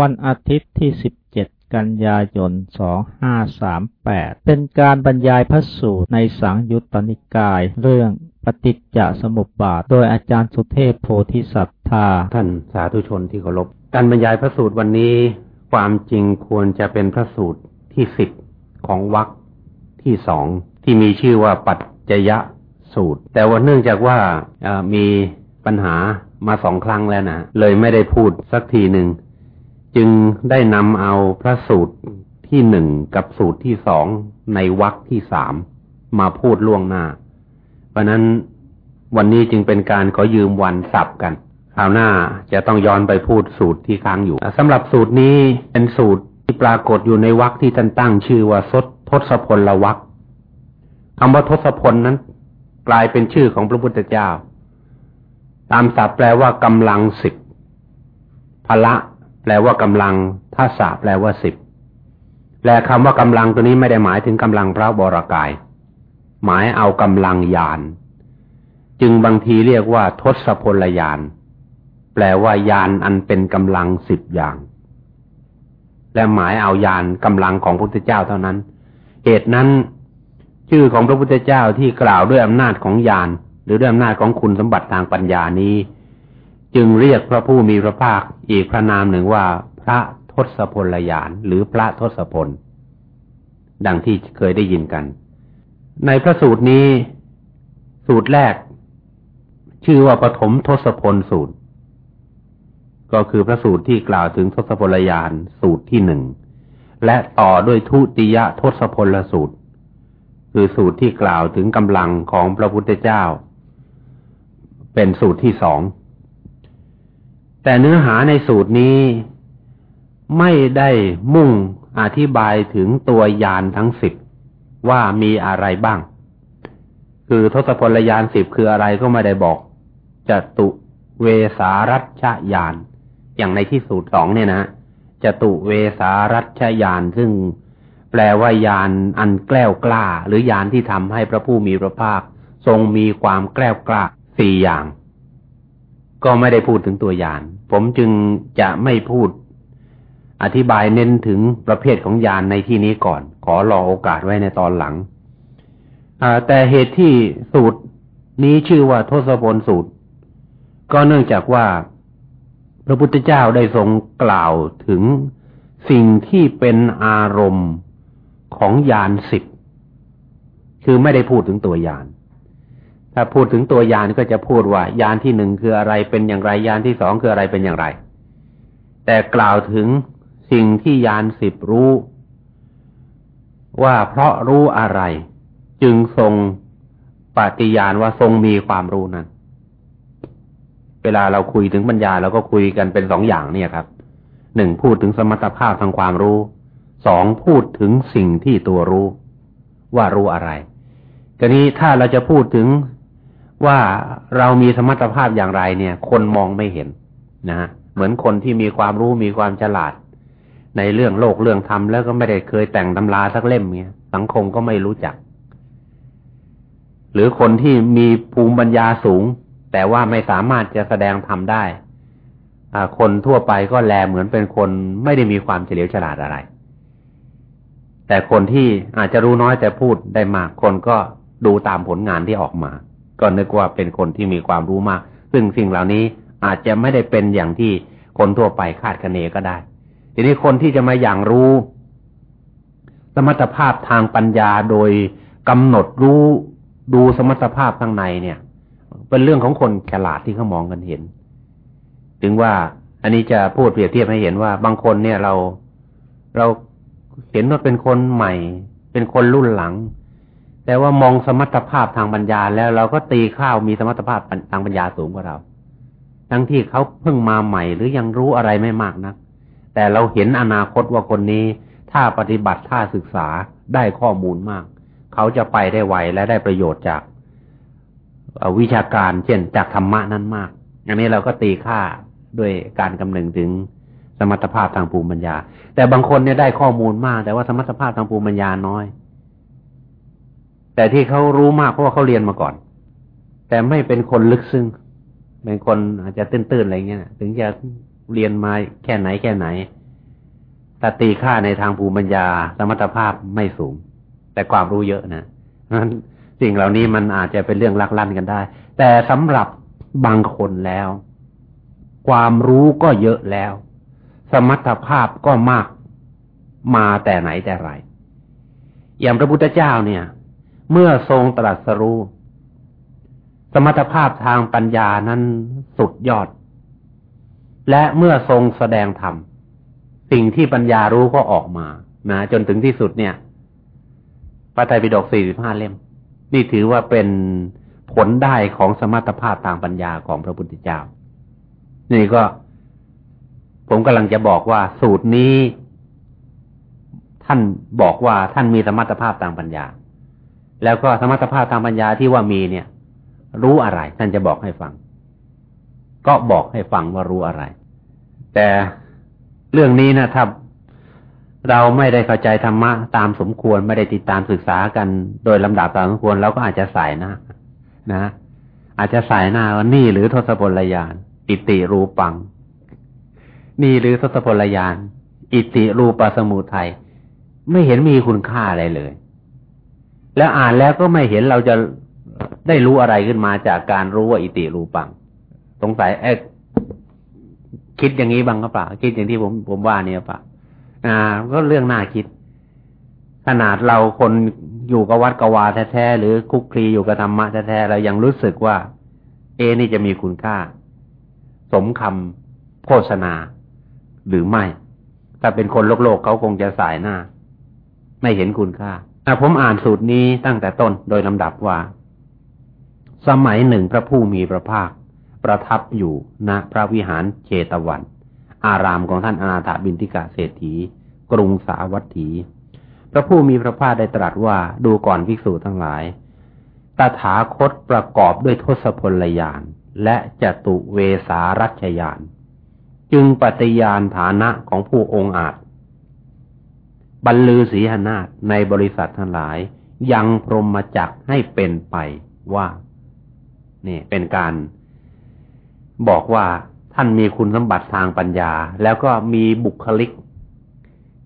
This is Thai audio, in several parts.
วันอาทิตย์ที่ 17 กันยายน 2538 เป็นการบรรยายพระสูตรในสังยุตตนิกาย เรื่องปฏิจจสมุปบาท โดยอาจารย์สุเทพโพธิสัตธา ท่านสาธุชนที่เคารพ การบรรยายพระสูตรวันนี้ ความจริงควรจะเป็นพระสูตรที่สิบของวรรคที่สองที่มีชื่อว่าปัจจยสูตร แต่ว่าเนื่องจากว่ามีปัญหามาสองครั้งแล้วนะเลยไม่ได้พูดสักทีหนึ่ง จึงได้นำเอาพระสูตรที่หนึ่งกับสูตรที่สองในวรรคที่สามมาพูดล่วงหน้า เพราะนั้นวันนี้จึงเป็นการขอยืมวันสับกันคราวหน้าจะต้องย้อนไปพูดสูตรที่ค้างอยู่สำหรับสูตรนี้เป็นสูตรที่ปรากฏอยู่ในวรรคที่ท่านตั้งชื่อว่าสดทศพลวรรคคำว่าทศพลนั้น กลายเป็นชื่อของพระพุทธเจ้า ตามศัพท์แปลว่ากำลังสิบพละ แปลว่ากำลังทัศะแปลว่าสิบและคำว่ากำลังตัวนี้ไม่ได้หมายถึงกำลังพระบรากาย หมายเอากำลังยาน จึงบางทีเรียกว่า ทศพลยาน แปลว่ายานอันเป็นกำลังสิบอย่าง และหมายเอายานกำลังของพระพุทธเจ้าเท่านั้น เหตุนั้น ชื่อของพระพุทธเจ้าที่กล่าวด้วยอำนาจของยาน หรือด้วยอำนาจของคุณสมบัติทางปัญญานี้ จึงเรียกพระผู้มีพระภาคอีกพระนามหนึ่งว่า พระทศพลยาน หรือพระทศพล ดังที่เคยได้ยินกัน ในพระสูตรนี้ สูตรแรก ชื่อว่าปฐมทศพลสูตร ก็คือพระสูตรที่กล่าวถึงทศพลยานสูตรที่หนึ่งและต่อด้วยทุติยทศพลสูตร คือสูตรที่กล่าวถึงกำลังของพระพุทธเจ้า เป็นสูตรที่สอง แต่เนื้อหาในสูตรนี้ไม่ได้มุ่งอธิบายถึงตัวยานทั้งสิบว่ามีอะไรบ้าง คือทศพลยานสิบคืออะไรก็ไม่ได้บอกจตุเวสารัชยาน อย่างในที่สูตรสองเนี่ยนะจตุเวสารัชยานซึ่งแปลว่ายานอันแกล้วกล้า หรือยานที่ทำให้พระผู้มีพระภาค ทรงมีความแกล้วกล้าสี่อย่าง ก็ไม่ได้พูดถึงตัวยาน ผมจึงจะไม่พูด อธิบายเน้นถึงประเภทของยานในที่นี้ก่อน ขอรอโอกาสไว้ในตอนหลัง แต่เหตุที่สูตรนี้ชื่อว่าทศพลสูตร ก็เนื่องจากว่าพระพุทธเจ้าได้ทรงกล่าวถึงสิ่งที่เป็นอารมณ์ของยานสิบ คือไม่ได้พูดถึงตัวยาน ถ้าพูดถึงตัวยานก็จะพูดว่ายานที่หนึ่งคืออะไรเป็นอย่างไรยานที่สองคืออะไรเป็นอย่างไร แต่กล่าวถึงสิ่งที่ยานสิบรู้ ว่าเพราะรู้อะไร จึงทรงปฏิญาณว่าทรงมีความรู้นั้น เวลาเราคุยถึงปัญญาเราก็คุยกันเป็นสองอย่างเนี่ยครับหนึ่งพูดถึงสมรรถภาพทางความรู้สองพูดถึงสิ่งที่ตัวรู้ ว่ารู้อะไรกรนี้ถ้าเราจะพูดถึง ว่าเรามีสมรรถภาพอย่างไรเนี่ย คนมองไม่เห็นนะฮะเหมือนคนที่มีความรู้มีความฉลาด ในเรื่องโลกเรื่องธรรมแล้วก็ไม่ได้เคยแต่งตำราสักเล่มเนี่ยสังคมก็ไม่รู้จัก หรือคนที่มีภูมิปัญญาสูง แต่ว่าไม่สามารถจะแสดงธรรมได้คนทั่วไปก็แลเหมือนเป็นคนไม่ได้มีความเฉลียวฉลาดอะไร แต่คนที่อาจจะรู้น้อยแต่พูดได้มากคนก็ดูตามผลงานที่ออกมา ก็นึกว่าเป็นคนที่มีความรู้มาก ซึ่งสิ่งเหล่านี้อาจจะไม่ได้เป็นอย่างที่คนทั่วไปคาดคะเนก็ได้ ทีนี้คนที่จะมาอย่างรู้ สมรรถภาพทางปัญญาโดยกำหนดรู้ดูสมรรถภาพข้างในเนี่ย เป็นเรื่องของคนฉลาดที่เขามองกันเห็น ถึงว่าอันนี้จะพูดเปรียบเทียบให้เห็นว่า บางคนเนี่ยเราเราเห็นว่าเป็นคนใหม่ เป็นคนรุ่นหลัง แต่ว่ามองสมรรถภาพทางปัญญาแล้วเราก็ตีข้าวมีสมรรถภาพทางปัญญาสูงกว่าเรา ทั้งที่เขาเพิ่งมาใหม่หรือยังรู้อะไรไม่มากนัก แต่เราเห็นอนาคตว่าคนนี้ ถ้าปฏิบัติถ้าศึกษาได้ข้อมูลมาก เขาจะไปได้ไวและได้ประโยชน์จากวิชาการ เช่นจากธรรมะนั้นมาก อันนี้เราก็ตีค่าด้วยการกำนึงถึงสมรรถภาพทางภูมิปัญญา แต่บางคนเนี่ยได้ข้อมูลมาก แต่ว่าสมรรถภาพทางภูมิปัญญาน้อย แต่ที่เขารู้มากเพราะว่าเขาเรียนมาก่อน แต่ไม่เป็นคนลึกซึ้งเป็นคนอาจจะตื้นๆอะไรเงี้ยถึงจะเรียนมาแค่ไหนแค่ไหนแต่ตีค่าในทางภูมิปัญญาสมรรถภาพไม่สูง แต่ความรู้เยอะนะนั้นสิ่งเหล่านี้มันอาจจะเป็นเรื่องลักลั่นกันได้ แต่สำหรับบางคนแล้ว ความรู้ก็เยอะแล้ว สมรรถภาพก็มากมาแต่ไหนแต่ไรอย่างพระพุทธเจ้าเนี่ย เมื่อทรงตรัสรู้ สมรรถภาพทางปัญญานั้นสุดยอด และเมื่อทรงแสดงธรรม สิ่งที่ปัญญารู้ก็ออกมา นะ จนถึงที่สุดเนี่ยพระไตรปิฎกสี่สิบห้าเล่ม นี่ถือว่าเป็นผลได้ของสมรรถภาพทางปัญญาของพระพุทธเจ้า นี่ก็ ผมกำลังจะบอกว่าสูตรนี้ ท่านบอกว่าท่านมีสมรรถภาพทางปัญญา แล้วก็สมรรถภาพทางปัญญาที่ว่ามีเนี่ย รู้อะไร ท่านจะบอกให้ฟัง ก็บอกให้ฟังว่ารู้อะไร แต่เรื่องนี้นะถ้าเราไม่ได้เข้าใจธรรมะตามสมควรไม่ได้ติดตามศึกษากันโดยลำดับตามสมควรเราก็อาจจะสายหน้านะ อาจจะสายหน้าว่านี่หรือทศพลยาน อิติรูปัง นี่หรือทศพลยาน อิติรูปสมุทัยไม่เห็นมีคุณค่าอะไรเลย แล้วอ่านแล้วก็ไม่เห็นเราจะได้รู้อะไรขึ้นมาจากการรู้ว่าอิติรูปัง สงสัยเอ๊ะคิดอย่างนี้บ้างก็เปล่า คิดอย่างที่ผมผมว่าเนี่ยเปล่าอ่า ก็เรื่องน่าคิด ขนาดเราคนอยู่กับวัดกวาแท้ๆหรือคุกคลีอยู่กับธรรมะแท้ๆเรายังรู้สึกว่า เอนี่จะมีคุณค่า สมคำโฆษณา หรือไม่ ถ้าเป็นคนโลกโลกเขาคงจะสายหน้า ไม่เห็นคุณค่า ผมอ่านสูตรนี้ตั้งแต่ต้นโดยลำดับว่า สมัยหนึ่งพระผู้มีพระภาค ประทับอยู่ณพระวิหารเชตวัน อารามของท่านอนาถบินทิกาเศรษฐี กรุงสาวัตถี พระผู้มีพระภาคได้ตรัสว่าดูก่อนภิกษุทั้งหลาย ตถาคตประกอบด้วยทศพลยานและจตุเวสารัชยาน จึงปฏิญาณฐานะของผู้องอาจ บรรลือศีหนาฏในบริษัททั้งหลาย ยังพรหมจักให้เป็นไปว่านี่เป็นการ บอกว่าท่านมีคุณสมบัติทางปัญญา แล้วก็มีบุคลิก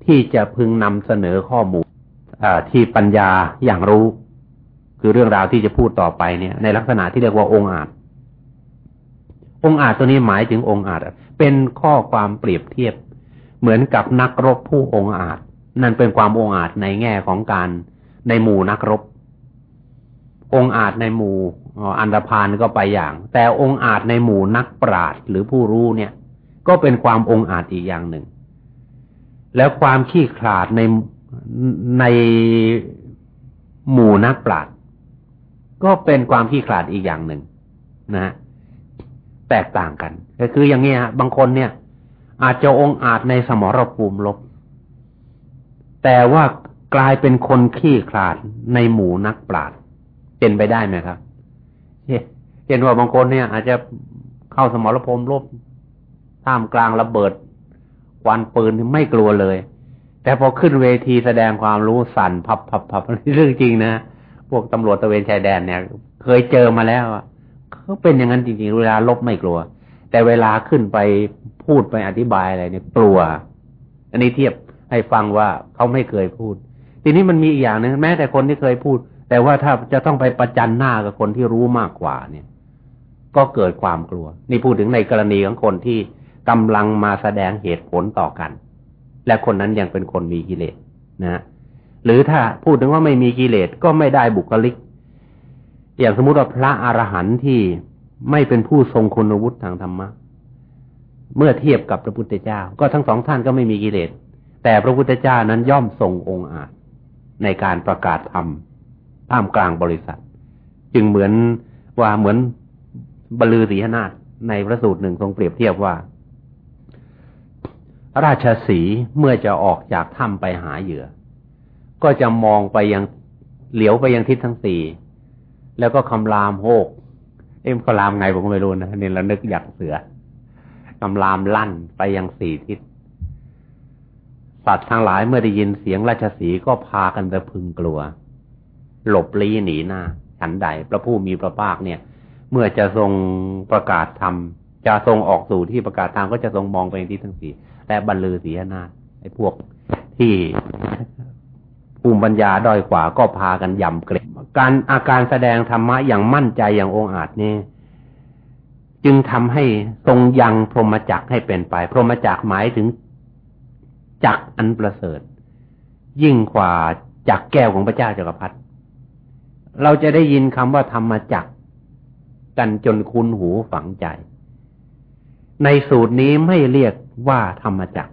ที่จะพึงนำเสนอข้อมูลที่ปัญญาอย่างรู้ คือเรื่องราวที่จะพูดต่อไปเนี่ย ในลักษณะที่เรียกว่าองค์อาจ องค์อาจตัวนี้หมายถึงองค์อาจเป็นข้อความเปรียบเทียบ เหมือนกับนักรบผู้องค์อาจ นั่นเป็นความองอาจในแง่ของการในหมู่นักรบ องอาจในหมู่อันดพานก็ไปอย่าง แต่องอาจในหมู่นักปราชญ์หรือผู้รู้เนี่ย ก็เป็นความองอาจอีกอย่างหนึ่ง แล้วความขี้ขลาดในในหมู่นักปราชญ์ก็เป็นความขี้ขลาดอีกอย่างหนึ่งนะแตกต่างกัน ก็คืออย่างนี้ฮะบางคนเนี่ย อาจจะองอาจในสมรภูมิลบ แต่ว่ากลายเป็นคนขี้ขลาดในหมู่นักปราชญ์เป็นไปได้ไหมครับเห็นว่าบางคนเนี่ย อาจจะเข้าสมรภูมิรบท่ามกลางระเบิดควันปืนไม่กลัวเลย แต่พอขึ้นเวทีแสดงความรู้สั่นพับพับพับเรื่องจริงนะพวกตำรวจตะเวนชายแดนเนี่ย เคยเจอมาแล้วเขาเป็นอย่างนั้นจริงๆเวลาลบไม่กลัว แต่เวลาขึ้นไปพูดไปอธิบายอะไรเนี่ยกลัว อันนี้เทียบ ให้ฟังว่าเขาไม่เคยพูด ทีนี้มันมีอีกอย่างหนึ่งแม้แต่คนที่เคยพูด แต่ว่าถ้าจะต้องไปประจันหน้ากับคนที่รู้มากกว่าเนี่ย ก็เกิดความกลัว นี่พูดถึงในกรณีของคนที่กำลังมาแสดงเหตุผลต่อกัน และคนนั้นยังเป็นคนมีกิเลสนะหรือถ้าพูดถึงว่าไม่มีกิเลสก็ไม่ได้บุคลิก อย่างสมมติว่าพระอรหันต์ที่ไม่เป็นผู้ทรงคุณวุฒิทางธรรมะเมื่อเทียบกับพระพุทธเจ้า ก็ทั้งสองท่านก็ไม่มีกิเลส แต่พระพุทธเจ้านั้นย่อมทรงองค์อาจในการประกาศธรรมท่ามกลางบริษัท จึงเหมือนว่าเหมือนบลือศีหนาฏในพระสูตรหนึ่งทรงเปรียบเทียบว่า ราชสีเมื่อจะออกจากถ้ำไปหาเหยื่อ ก็จะมองไปยังเหลียวไปยังทิศทั้งสี่แล้วก็คำรามโฮกเอ็มคำรามไงผมก็ไม่รู้นะนี่เรานึกอยากเสือคำรามลั่นไปยังสี่ทิศ สัตว์ทั้งหลายเมื่อได้ยินเสียงราชสีก็พากันจะพึงกลัว หลบลี้หนีหน้า ฉันใดพระผู้มีพระภาคเนี่ย เมื่อจะทรงประกาศธรรมจะทรงออกสู่ที่ประกาศธรรมก็จะทรงมองไปที่ทั้งสี่และบรรลือศีนาไอ้พวกที่ภูมิปัญญาด้อยกว่าก็พากันยำเกรงการอาการแสดงธรรมะอย่างมั่นใจอย่างองอาจนี่จึงทำให้ทรงยังพรหมจักให้เป็นไป พรหมจักหมายถึง จักอันประเสริฐ ยิ่งกว่าจักแก้วของพระเจ้าจักรพรรดิเราจะได้ยินคำว่าธรรมจักกันจนคุ้นหูฝังใจ ในสูตรนี้ไม่เรียกว่าธรรมจัก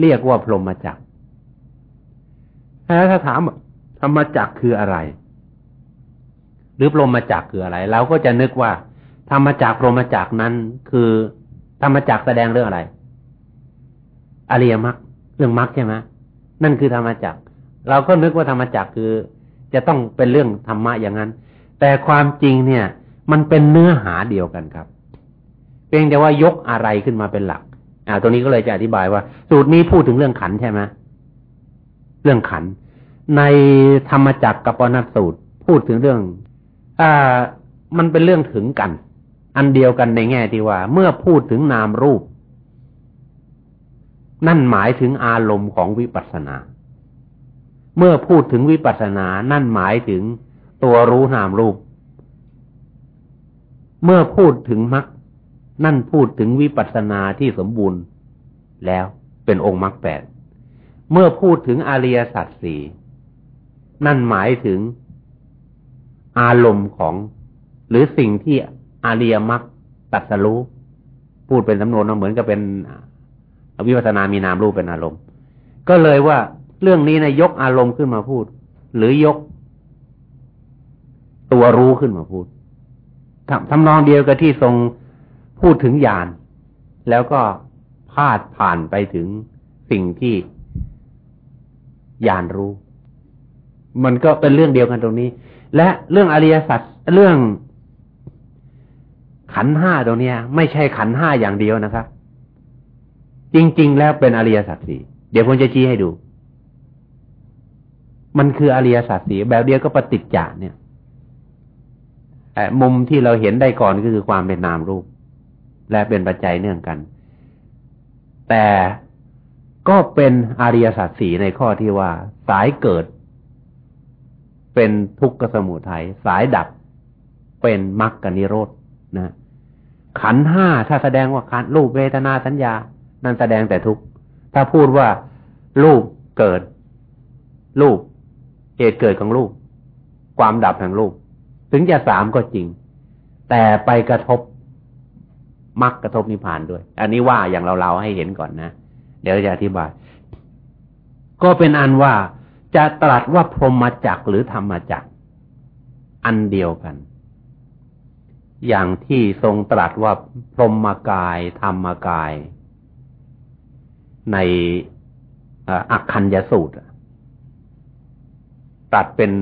เรียกว่าพรหมจักถ้าถามธรรมจักคืออะไร หรือพรหมจักคืออะไร เราก็จะนึกว่า ธรรมจักพรหมจักนั้นคือ ธรรมจักแสดงเรื่องอะไร อริยมรรคเรื่องมรรคใช่ไหมนั่นคือธรรมจักเราก็นึกว่าธรรมจักคือ จะต้องเป็นเรื่องธรรมะอย่างนั้น แต่ความจริงเนี่ย มันเป็นเนื้อหาเดียวกันครับ เพียงแต่ว่ายกอะไรขึ้นมาเป็นหลัก อ่า ตรงนี้ก็เลยจะอธิบายว่า สูตรนี้พูดถึงเรื่องขันใช่ไหมเรื่องขัน ในธรรมจักรกับปนัสูตรพูดถึงเรื่อง อ่า มันเป็นเรื่องถึงกัน อันเดียวกันในแง่ที่ว่า เมื่อพูดถึงนามรูป นั่นหมายถึงอารมณ์ของวิปัสสนา เมื่อพูดถึงวิปัสสนา นั่นหมายถึงตัวรู้นามรูป เมื่อพูดถึงมรรคนั่นพูดถึงวิปัสสนาที่สมบูรณ์ แล้วเป็นองค์มรรคแปด เมื่อพูดถึงอริยสัจสี่นั่นหมายถึงอารมณ์ของหรือสิ่งที่อริยมรรคตัดสรู้พูดเป็นสำนวนเหมือนกับเป็น วิปัสนามีนามรูปเป็นอารมณ์ ก็เลยว่าเรื่องนี้นะยกอารมณ์ขึ้นมาพูด หรือยก ตัวรู้ขึ้นมาพูดทำนองเดียวกับที่ทรงพูดถึงญาณแล้วก็พาดผ่านไปถึงสิ่งที่ญาณรู้ มันก็เป็นเรื่องเดียวกันตรงนี้ และเรื่องอริยสัจเรื่องขันห้าตรงนี้ไม่ใช่ขันห้าอย่างเดียวนะครับ จริง ๆ แล้วเป็นอริยสัจสี่เดี๋ยวผมจะชี้ให้ดู มันคืออริยสัจสี่แบบเดียวก็ปฏิจจาเนี่ยมุมที่เราเห็นได้ก่อนก็คือความเป็นนามรูป และเป็นปัจจัยเนื่องกัน แต่ก็เป็นอริยสัจสี่ในข้อที่ว่า สายเกิด เป็นทุกขสมุทัยสายดับ เป็นมรรคนิโรธนะขันห้าถ้าแสดงว่าขันรูปเวทนาสัญญา นั่นแสดงแต่ทุกข์ถ้าพูดว่ารูปเกิด รูปเหตุเกิดของรูป ความดับแห่งรูป ถึงจะสามก็จริง แต่ไปกระทบมรรคกระทบนิพพานด้วย อันนี้ว่าอย่างเราเราให้เห็นก่อนนะ เดี๋ยวจะอธิบาย ก็เป็นอันว่าจะตรัสว่าพรหมจักหรือธรรมจักอันเดียวกัน อย่างที่ทรงตรัสว่าพรหมกาย ธรรมกาย ในอักคัญยสูตรตัดเป็น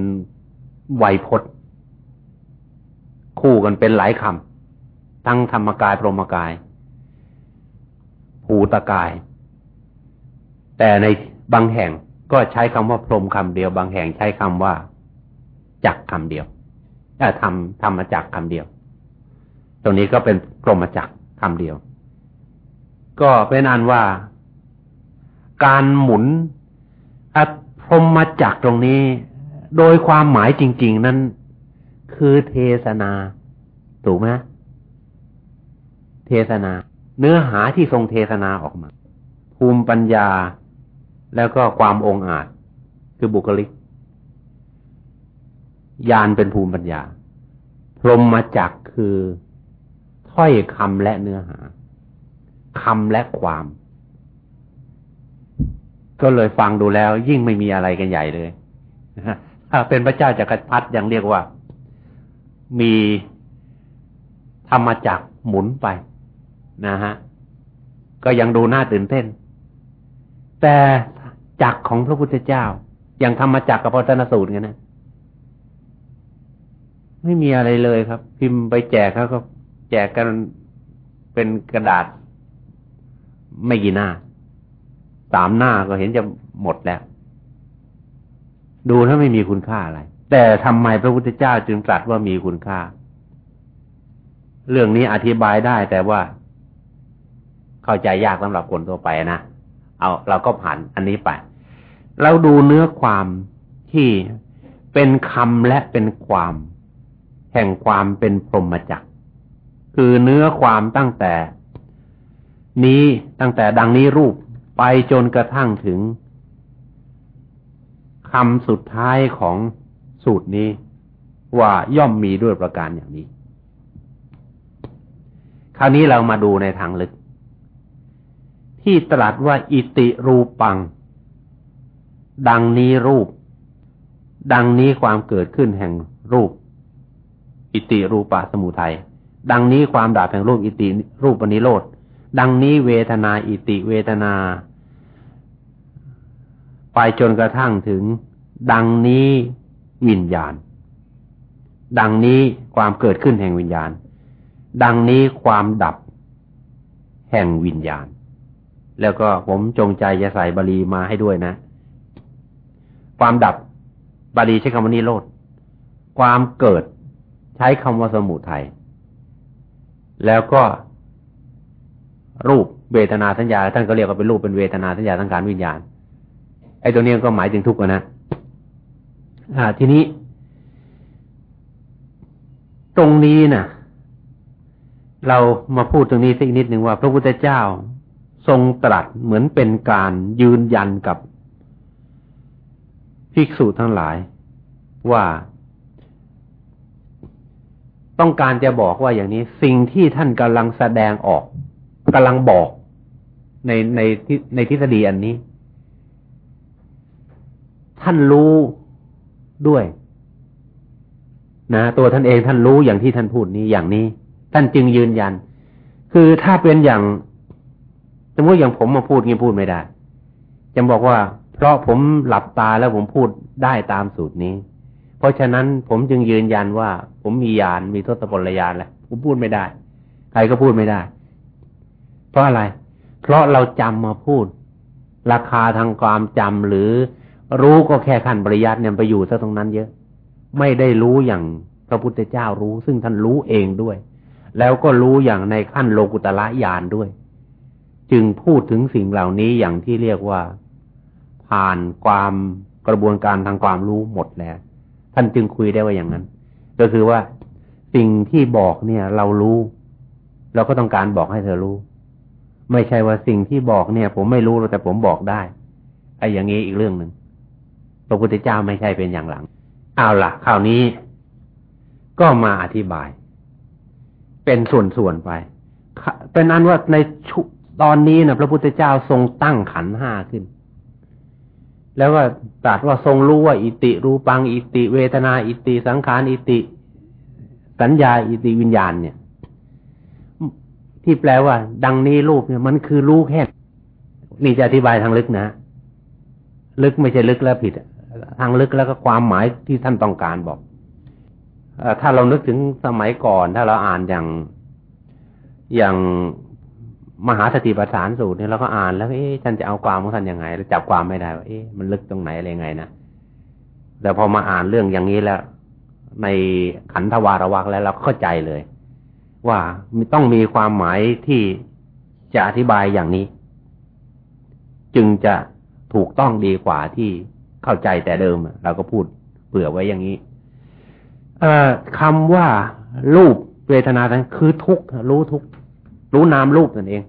ไวยพจน์ คู่กันเป็นหลายคำทั้งธรรมกายพรหมกาย ภูตกาย แต่ในบางแห่งก็ใช้คำว่าพรมคำเดียว บางแห่งใช้คำว่าจักคำเดียวทำทำมาจากคำเดียว ตรงนี้ก็เป็นพรหมจักคำเดียว ก็เป็นอันว่า การหมุนพรหมาจักตรงนี้ โดยความหมายจริง ๆ นั้น คือเทศนา ถูกไหมเทศนา เนื้อหาที่ทรงเทศนาออกมา ภูมิปัญญาแล้วก็ความองอาจ คือบุคลิกญาณเป็นภูมิปัญญา พรหมาจักคือถ้อยคำและเนื้อหาคำและความ ก็เลยฟังดูแล้ว ยิ่งไม่มีอะไรกันใหญ่เลยถ้าเป็นพระเจ้าจากักรพรรดิยังเรียกว่า มีธรรมจักหมุนไปนะฮะก็ยังดูน่าตื่นเต้น แต่จักของพระพุทธเจ้า อย่างธรรมจักกับพระธนสูตรกันนะไม่มีอะไรเลยครับ พิมพ์ไปแจกเขาก็แจกกันเป็นกระดาษ ไม่กี่หน้า สามหน้าก็เห็นจะหมดแล้ว ดูถ้าไม่มีคุณค่าอะไร แต่ทำไมพระพุทธเจ้าจึงตรัสว่ามีคุณค่า เรื่องนี้อธิบายได้แต่ว่า เข้าใจยากสำหรับคนทั่วไปนะ เอาเราก็ผ่านอันนี้ไป เราดูเนื้อความที่เป็นคำและเป็นความ แห่งความเป็นพรหมจักรคือเนื้อความตั้งแต่ นี้ตั้งแต่ดังนี้รูป ไปจนกระทั่งถึงคำสุดท้ายของสูตรนี้ว่าย่อมมีด้วยประการอย่างนี้ คราวนี้เรามาดูในทางลึก ที่ตรัสว่าอิติรูปัง ดังนี้รูป ดังนี้ความเกิดขึ้นแห่งรูป อิติรูปะสมุทัยดังนี้ความดับแห่งรูปอิติรูปนิโรธดังนี้เวทนาอิติเวทนา ไปจนกระทั่งถึง ดังนี้วิญญาณ ดังนี้ความเกิดขึ้นแห่งวิญญาณ ดังนี้ความดับแห่งวิญญาณ แล้วก็ผมจงใจจะใส่บาลีมาให้ด้วยนะ ความดับบาลีใช้คำว่านิโรธ ความเกิดใช้คำว่าสมุทัย แล้วก็รูปเวทนาสัญญาท่านก็เรียกว่าเป็นรูปเป็นเวทนาสัญญาทั้งการวิญญาณ ไอ้ตัวนี้ก็หมายถึงทุกข์นะอ่า ทีนี้ ตรงนี้นะ่ะ เรามาพูดตรงนี้สักนิดหนึ่งว่า พระพุทธเจ้าทรงตรัสเหมือนเป็นการยืนยันกับภิกษุทั้งหลายว่าต้องการจะบอกว่าอย่างนี้สิ่งที่ท่านกำลังแสดงออกกำลังบอกในในในทฤษฎีอันนี้ ท่านรู้ด้วยนะตัวท่านเองท่านรู้อย่างที่ท่านพูดนี้อย่างนี้ ท่านจึงยืนยัน คือถ้าเป็นอย่างสมมติอย่างผมมาพูดงี้พูดไม่ได้จะบอกว่า เพราะผมหลับตาแล้วผมพูดได้ตามสูตรนี้ เพราะฉะนั้นผมจึงยืนยันว่า ผมมีญาณมีทศพลญาณแหละผมพูดไม่ได้ ใครก็พูดไม่ได้ เพราะอะไร เพราะเราจำมาพูด ราคาทางความจำหรือ รู้ก็แค่ขั้นปริยัติเนี่ยไปอยู่ซะตรงนั้นเยอะ ไม่ได้รู้อย่างพระพุทธเจ้ารู้ ซึ่งท่านรู้เองด้วย แล้วก็รู้อย่างในขั้นโลกุตละญาณด้วย จึงพูดถึงสิ่งเหล่านี้อย่างที่เรียกว่า ผ่านความกระบวนการทางความรู้หมดแล้ว ท่านจึงคุยได้ว่าอย่างนั้น ก็คือว่าสิ่งที่บอกเนี่ย เรารู้ เราก็ต้องการบอกให้เธอรู้ ไม่ใช่ว่าสิ่งที่บอกเนี่ย ผมไม่รู้แต่ผมบอกได้ไอ้อย่างนี้อีกเรื่องหนึ่ง ระพุทธเจ้าไม่ใช่เป็นอย่างหลัง เอาละคราวนี้ก็มาอธิบาย เป็นส่วนๆไป เป็นนั้นว่าในตอนนี้นะพระพุทธเจ้าทรงตั้งขันห้าขึ้น แล้วก็ตรัสว่าทรงรู้ว่า อิติรูปัง อิติ เวทนา อิติ สังขาร อิติ สัญญา อิติวิญญาณเนี่ย ที่แปลว่า ดังนี้รูปเนี่ย มันคือรู้แค่นี่จะอธิบายทางลึกนะ ลึกไม่ใช่ลึกแล้วผิด ทางลึกแล้วก็ความหมายที่ท่านต้องการบอกอถ้าเรานึกถึงสมัยก่อน ถ้าเราอ่านอย่างอย่างมหาสติปัฏฐานสูตรเนี่ยเราก็อ่านแล้วเอ๊ะท่านจะเอาความของท่านยังไงเราจับความไม่ได้ว่าเอ๊ะมันลึกตรงไหนอะไรไงนะแต่พอมาอ่านเรื่องอย่างนี้แล้ว ในขันธวารวักแล้วเราเข้าใจเลย ว่าต้องมีความหมายที่จะอธิบายอย่างนี้ จึงจะถูกต้องดีกว่าที่ เข้าใจแต่เดิมเราก็พูดเผื่อไว้อย่างนี้คำว่ารูปเวทนานั้นคือทุกรู้ทุกรู้นามรูปนั่นเอง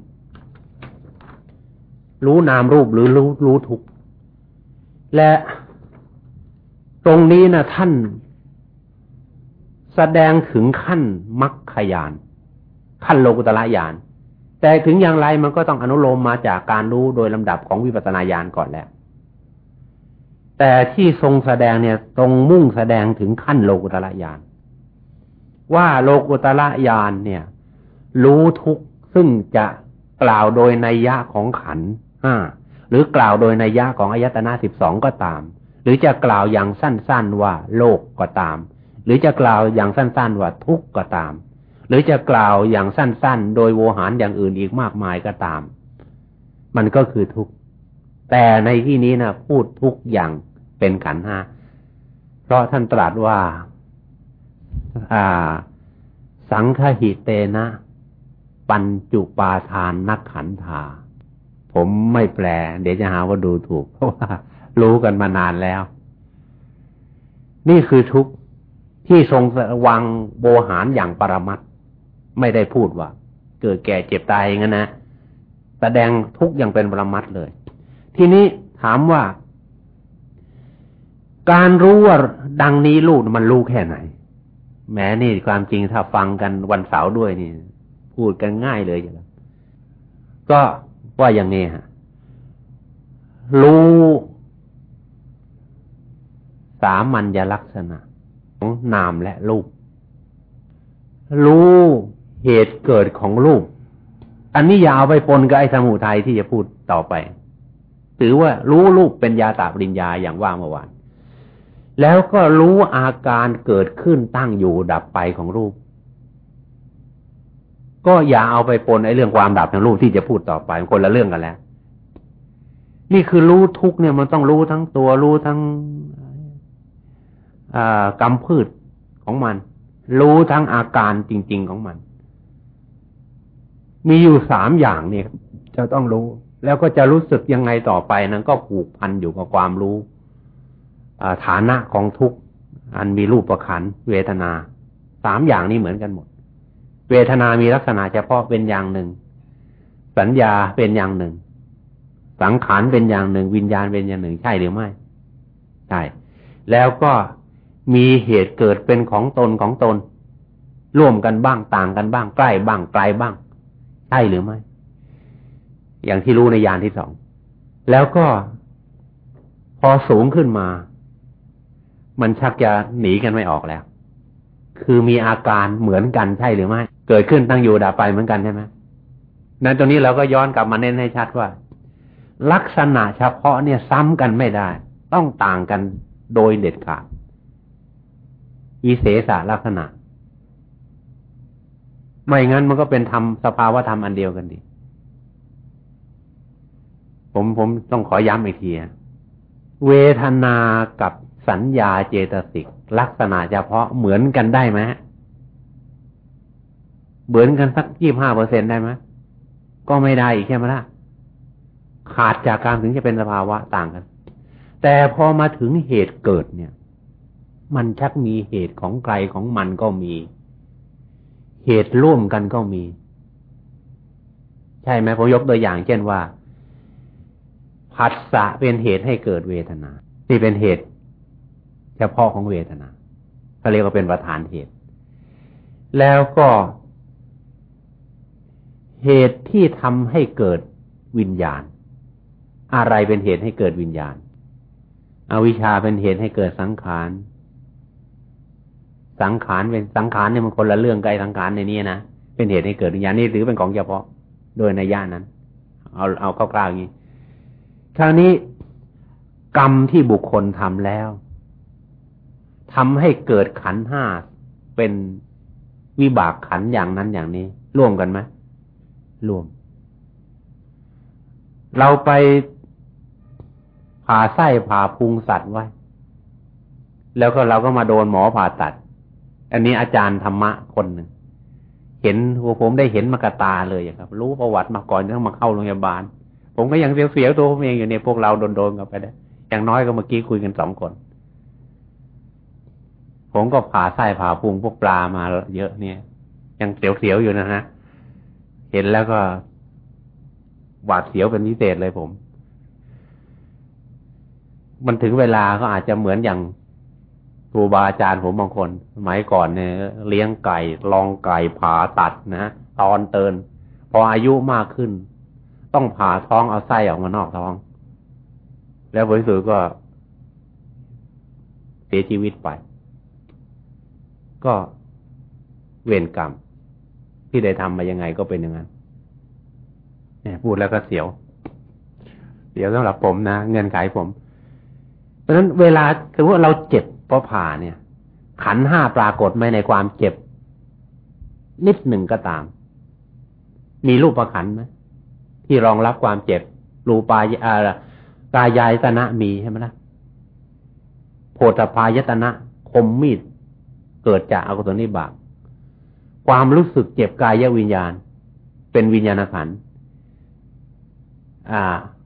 รู้นามรูปหรือรู้รู้ทุกและตรงนี้นะท่าน แสดงถึงขั้นมรรคยาน ขั้นโลกุตละยาน แต่ถึงอย่างไรมันก็ต้องอนุโลมมาจากการรู้โดยลำดับของวิปัสสนาญาณก่อนแล้ว แต่ที่ทรงแสดงเนี่ยตรงมุ่งแสดงถึงขั้นโลกุตละยานว่าโลกุตละยานเนี่ย รู้ทุกซึ่งจะกล่าวโดยนัยยะของขันห้าหรือกล่าวโดยนัยยะของอายตนะสิบสองก็ตาม หรือจะกล่าวอย่างสั้นๆว่าโลกก็ตาม หรือจะกล่าวอย่างสั้นๆว่าทุกข์ก็ตาม หรือจะกล่าวอย่างสั้นๆ โดยโวหารอย่างอื่นอีกมากมายก็ตาม มันก็คือทุกข์ แต่ในที่นี้นะพูดทุกอย่างเป็นขันห้าเพราะท่านตรัสว่า อ่า สังคหิเตนะ ปัญจุปาทานนักขันธาผมไม่แปล เดี๋ยวจะหาว่าดูถูก เพราะว่า รู้กันมานานแล้ว นี่คือทุกข์ที่ทรงวางโบหารอย่างปรมัตไม่ได้พูดว่า เกิดแก่เจ็บตายอย่างนั้นนะแสดงทุกอย่างเป็นปรมัตเลย ทีนี้ถามว่า การรู้ว่าดังนี้ลูกมันรู้แค่ไหน แม้นี่ความจริงถ้าฟังกันวันเสาร์ด้วยนี่ พูดกันง่ายเลยอย่างนั้นก็ว่าอย่างนี้ฮะรู้สามัญลักษณะของนามและรูป รู้เหตุเกิดของรูป อันนี้อย่าเอาไปปนกับไอ้สมุทัยที่จะพูดต่อไป ถือว่ารู้รูปเป็นยาตาปริญญาอย่างว่าเมื่อวาน แล้วก็รู้อาการเกิดขึ้นตั้งอยู่ดับไปของรูป ก็อย่าเอาไปปนไอ้เรื่องความดับของรูปที่จะพูดต่อไปคนละเรื่องกันแล้ว นี่คือรู้ทุกเนี่ยมันต้องรู้ทั้งตัวรู้ทั้งกรรมพืชของมัน รู้ทั้งอาการจริง ๆของมัน มีอยู่สามอย่างเนี่ยจะต้องรู้ แล้วก็จะรู้สึกยังไงต่อไปนั้นก็ผูกพันอยู่กับความรู้ฐานะของทุกอันมีรูปประคันเวทนาสามอย่างนี้เหมือนกันหมด เวทนามีลักษณะเฉพาะเป็นอย่างหนึ่ง สัญญาเป็นอย่างหนึ่ง สังขารเป็นอย่างหนึ่ง วิญญาณเป็นอย่างหนึ่ง ใช่หรือไม่ใช่แล้วก็มีเหตุเกิดเป็นของตนของตน ร่วมกันบ้างต่างกันบ้าง ใกล้บ้างไกลบ้าง ใช่หรือไม่ อย่างที่รู้ในยานที่สอง แล้วก็พอสูงขึ้นมา มันชักจะหนีกันไม่ออกแล้ว คือมีอาการเหมือนกันใช่หรือไม่ เกิดขึ้นตั้งอยู่ดับไปเหมือนกันใช่ไหมนั้นตรงนี้เราก็ย้อนกลับมาเน้นให้ชัดว่า ลักษณะเฉพาะเนี่ยซ้ำกันไม่ได้ ต้องต่างกันโดยเด็ดขาดวิเศษลักษณะ ไม่งั้นมันก็เป็นธรรมสภาวะธรรมอันเดียวกันดิ ผมผมต้องขอย้ำอีกทีเวทนากับสัญญาเจตสิกลักษณะเฉพาะเหมือนกันได้ไหมเหมือนกันสักยี่ห้าเปอร์เซ็นได้ไหมก็ไม่ได้อีกใช่ไหมล่ะขาดจากการถึงจะเป็นสภาวะต่างกัน แต่พอมาถึงเหตุเกิดเนี่ย มันชักมีเหตุของใครของมันก็มี เหตุร่วมกันก็มี ใช่ไหมผมยกตัวอย่าง เช่นว่า ผัสสะเป็นเหตุให้เกิดเวทนาที่เป็นเหตุ เฉพาะของเวทนาเขาเรียกว่าเป็นประธานเหตุ แล้วก็เหตุที่ทำให้เกิดวิญญาณ อะไรเป็นเหตุให้เกิดวิญญาณ อวิชชาเป็นเหตุให้เกิดสังขาร สังขารเป็นสังขารเนี่ยมันคนละเรื่องกับไกลสังขารในนี้นะ เป็นเหตุให้เกิดวิญญาณนี่ถือเป็นของเฉพาะ โดยในย่านั้น เอาเอาคร่าวๆอย่างนี้ คราวนี้กรรมที่บุคคลทำแล้วทำให้เกิดขันห้าเป็นวิบากขันอย่างนั้นอย่างนี้ ร่วมกันไหมร่วม เราไปผ่าไส้ผ่าพุงสัตว์ไว้ แล้วก็เราก็มาโดนหมอผ่าตัด อันนี้อาจารย์ธรรมะคนหนึ่ง เห็นหัวผมได้เห็นมากตาเลยครับ รู้ประวัติมาก่อนต้องมาเข้าโรงพยาบาล ผมก็ยังเสียวๆตัวผมเองอยู่เนี่ยพวกเราโดนๆกันไปได้อย่างน้อยก็เมื่อกี้คุยกันสองคน ผมก็ผ่าไส้ผ่าพุงพวกปลามาเยอะเนี่ย ยังเสียวๆอยู่นะฮะเห็นแล้วก็หวาดเสียวเป็นพิเศษเลยผม มันถึงเวลาก็อาจจะเหมือนอย่างครูบาอาจารย์ผมบางคนสมัยก่อนเนี่ยเลี้ยงไก่ ลองไก่ผ่าตัดนะตอนเตินพออายุมากขึ้น ต้องผ่าท้องเอาไส้ออกมานอกท้อง แล้วผลสุดก็เสียชีวิตไป ก็เวรกรรม ที่ได้ทำมายังไงก็เป็นอย่างนั้นเนี่ยพูดแล้วก็เสียว เดี๋ยวสำหรับผมนะเงินขายผม เพราะฉะนั้นเวลาสมมติเราเจ็บเพอผ่าเนี่ย ขันห้าปรากฏไหมในความเจ็บ นิดหนึ่งก็ตาม มีรูปประขันไหม ที่รองรับความเจ็บ รูปายากายายตนะมีใช่ไหมล่ะโพธพายตนะคมมีดเกิดจากอกุศลนิบากความรู้สึกเจ็บกายวิญญาณ เป็นวิญญาณขัน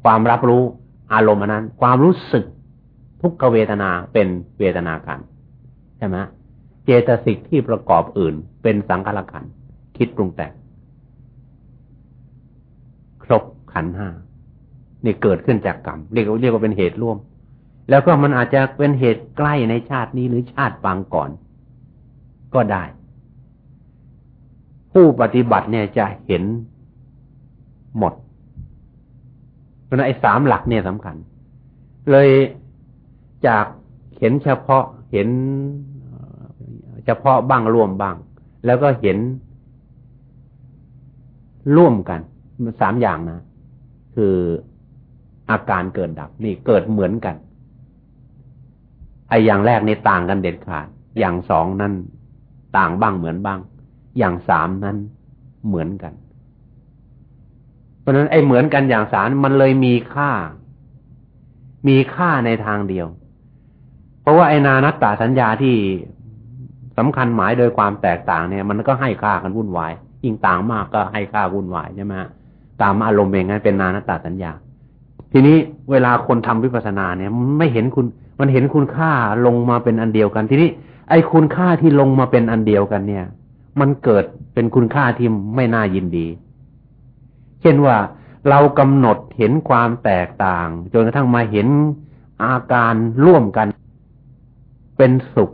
ความรับรู้อารมณ์นั้น ความรู้สึกทุกขเวทนาเป็นเวทนาการใช่ไหมเจตสิกที่ประกอบอื่นเป็นสังขารขันคิดปรุงแต่ง ครบขันห้านี่เกิดขึ้นจากกรรมเรียกเรียกว่าเป็นเหตุร่วม แล้วก็มันอาจจะเป็นเหตุใกล้ในชาตินี้หรือชาติปางก่อน ก็ได้ ผู้ปฏิบัติเนี่ยจะเห็นหมดเพราะนั้นไอ้สามหลักเนี่ยสำคัญ เลยจากเห็นเฉพาะเห็นเฉพาะบ้างร่วมบ้าง แล้วก็เห็นร่วมกัน สามอย่างนะ คืออาการเกิดดับ นี่เกิดเหมือนกันไอ้อย่างแรกนี่ต่างกันเด็ดขาด อย่างสองนั้นต่างบ้างเหมือนบ้าง อย่างสามนั้นเหมือนกัน เพราะนั้นไอ้เหมือนกันอย่างสามมันเลยมีค่า มีค่าในทางเดียว เพราะว่าไอ้นานัตตาสัญญาที่สำคัญหมายโดยความแตกต่างเนี่ย มันก็ให้ค่ากันวุ่นวายยิ่งต่างมากก็ให้ค่าวุ่นวายใช่ไหมฮะ ตามอารมณ์เองนั้นเป็นนานัตตาสัญญา ทีนี้เวลาคนทำวิปัสสนาเนี่ยมันไม่เห็นคุณ มันเห็นคุณค่าลงมาเป็นอันเดียวกัน ทีนี้ ไอ้คุณค่าที่ลงมาเป็นอันเดียวกันเนี่ย มันเกิดเป็นคุณค่าที่ไม่น่ายินดี เช่นว่าเรากำหนดเห็นความแตกต่างจนกระทั่งมาเห็นอาการร่วมกัน เป็นสุข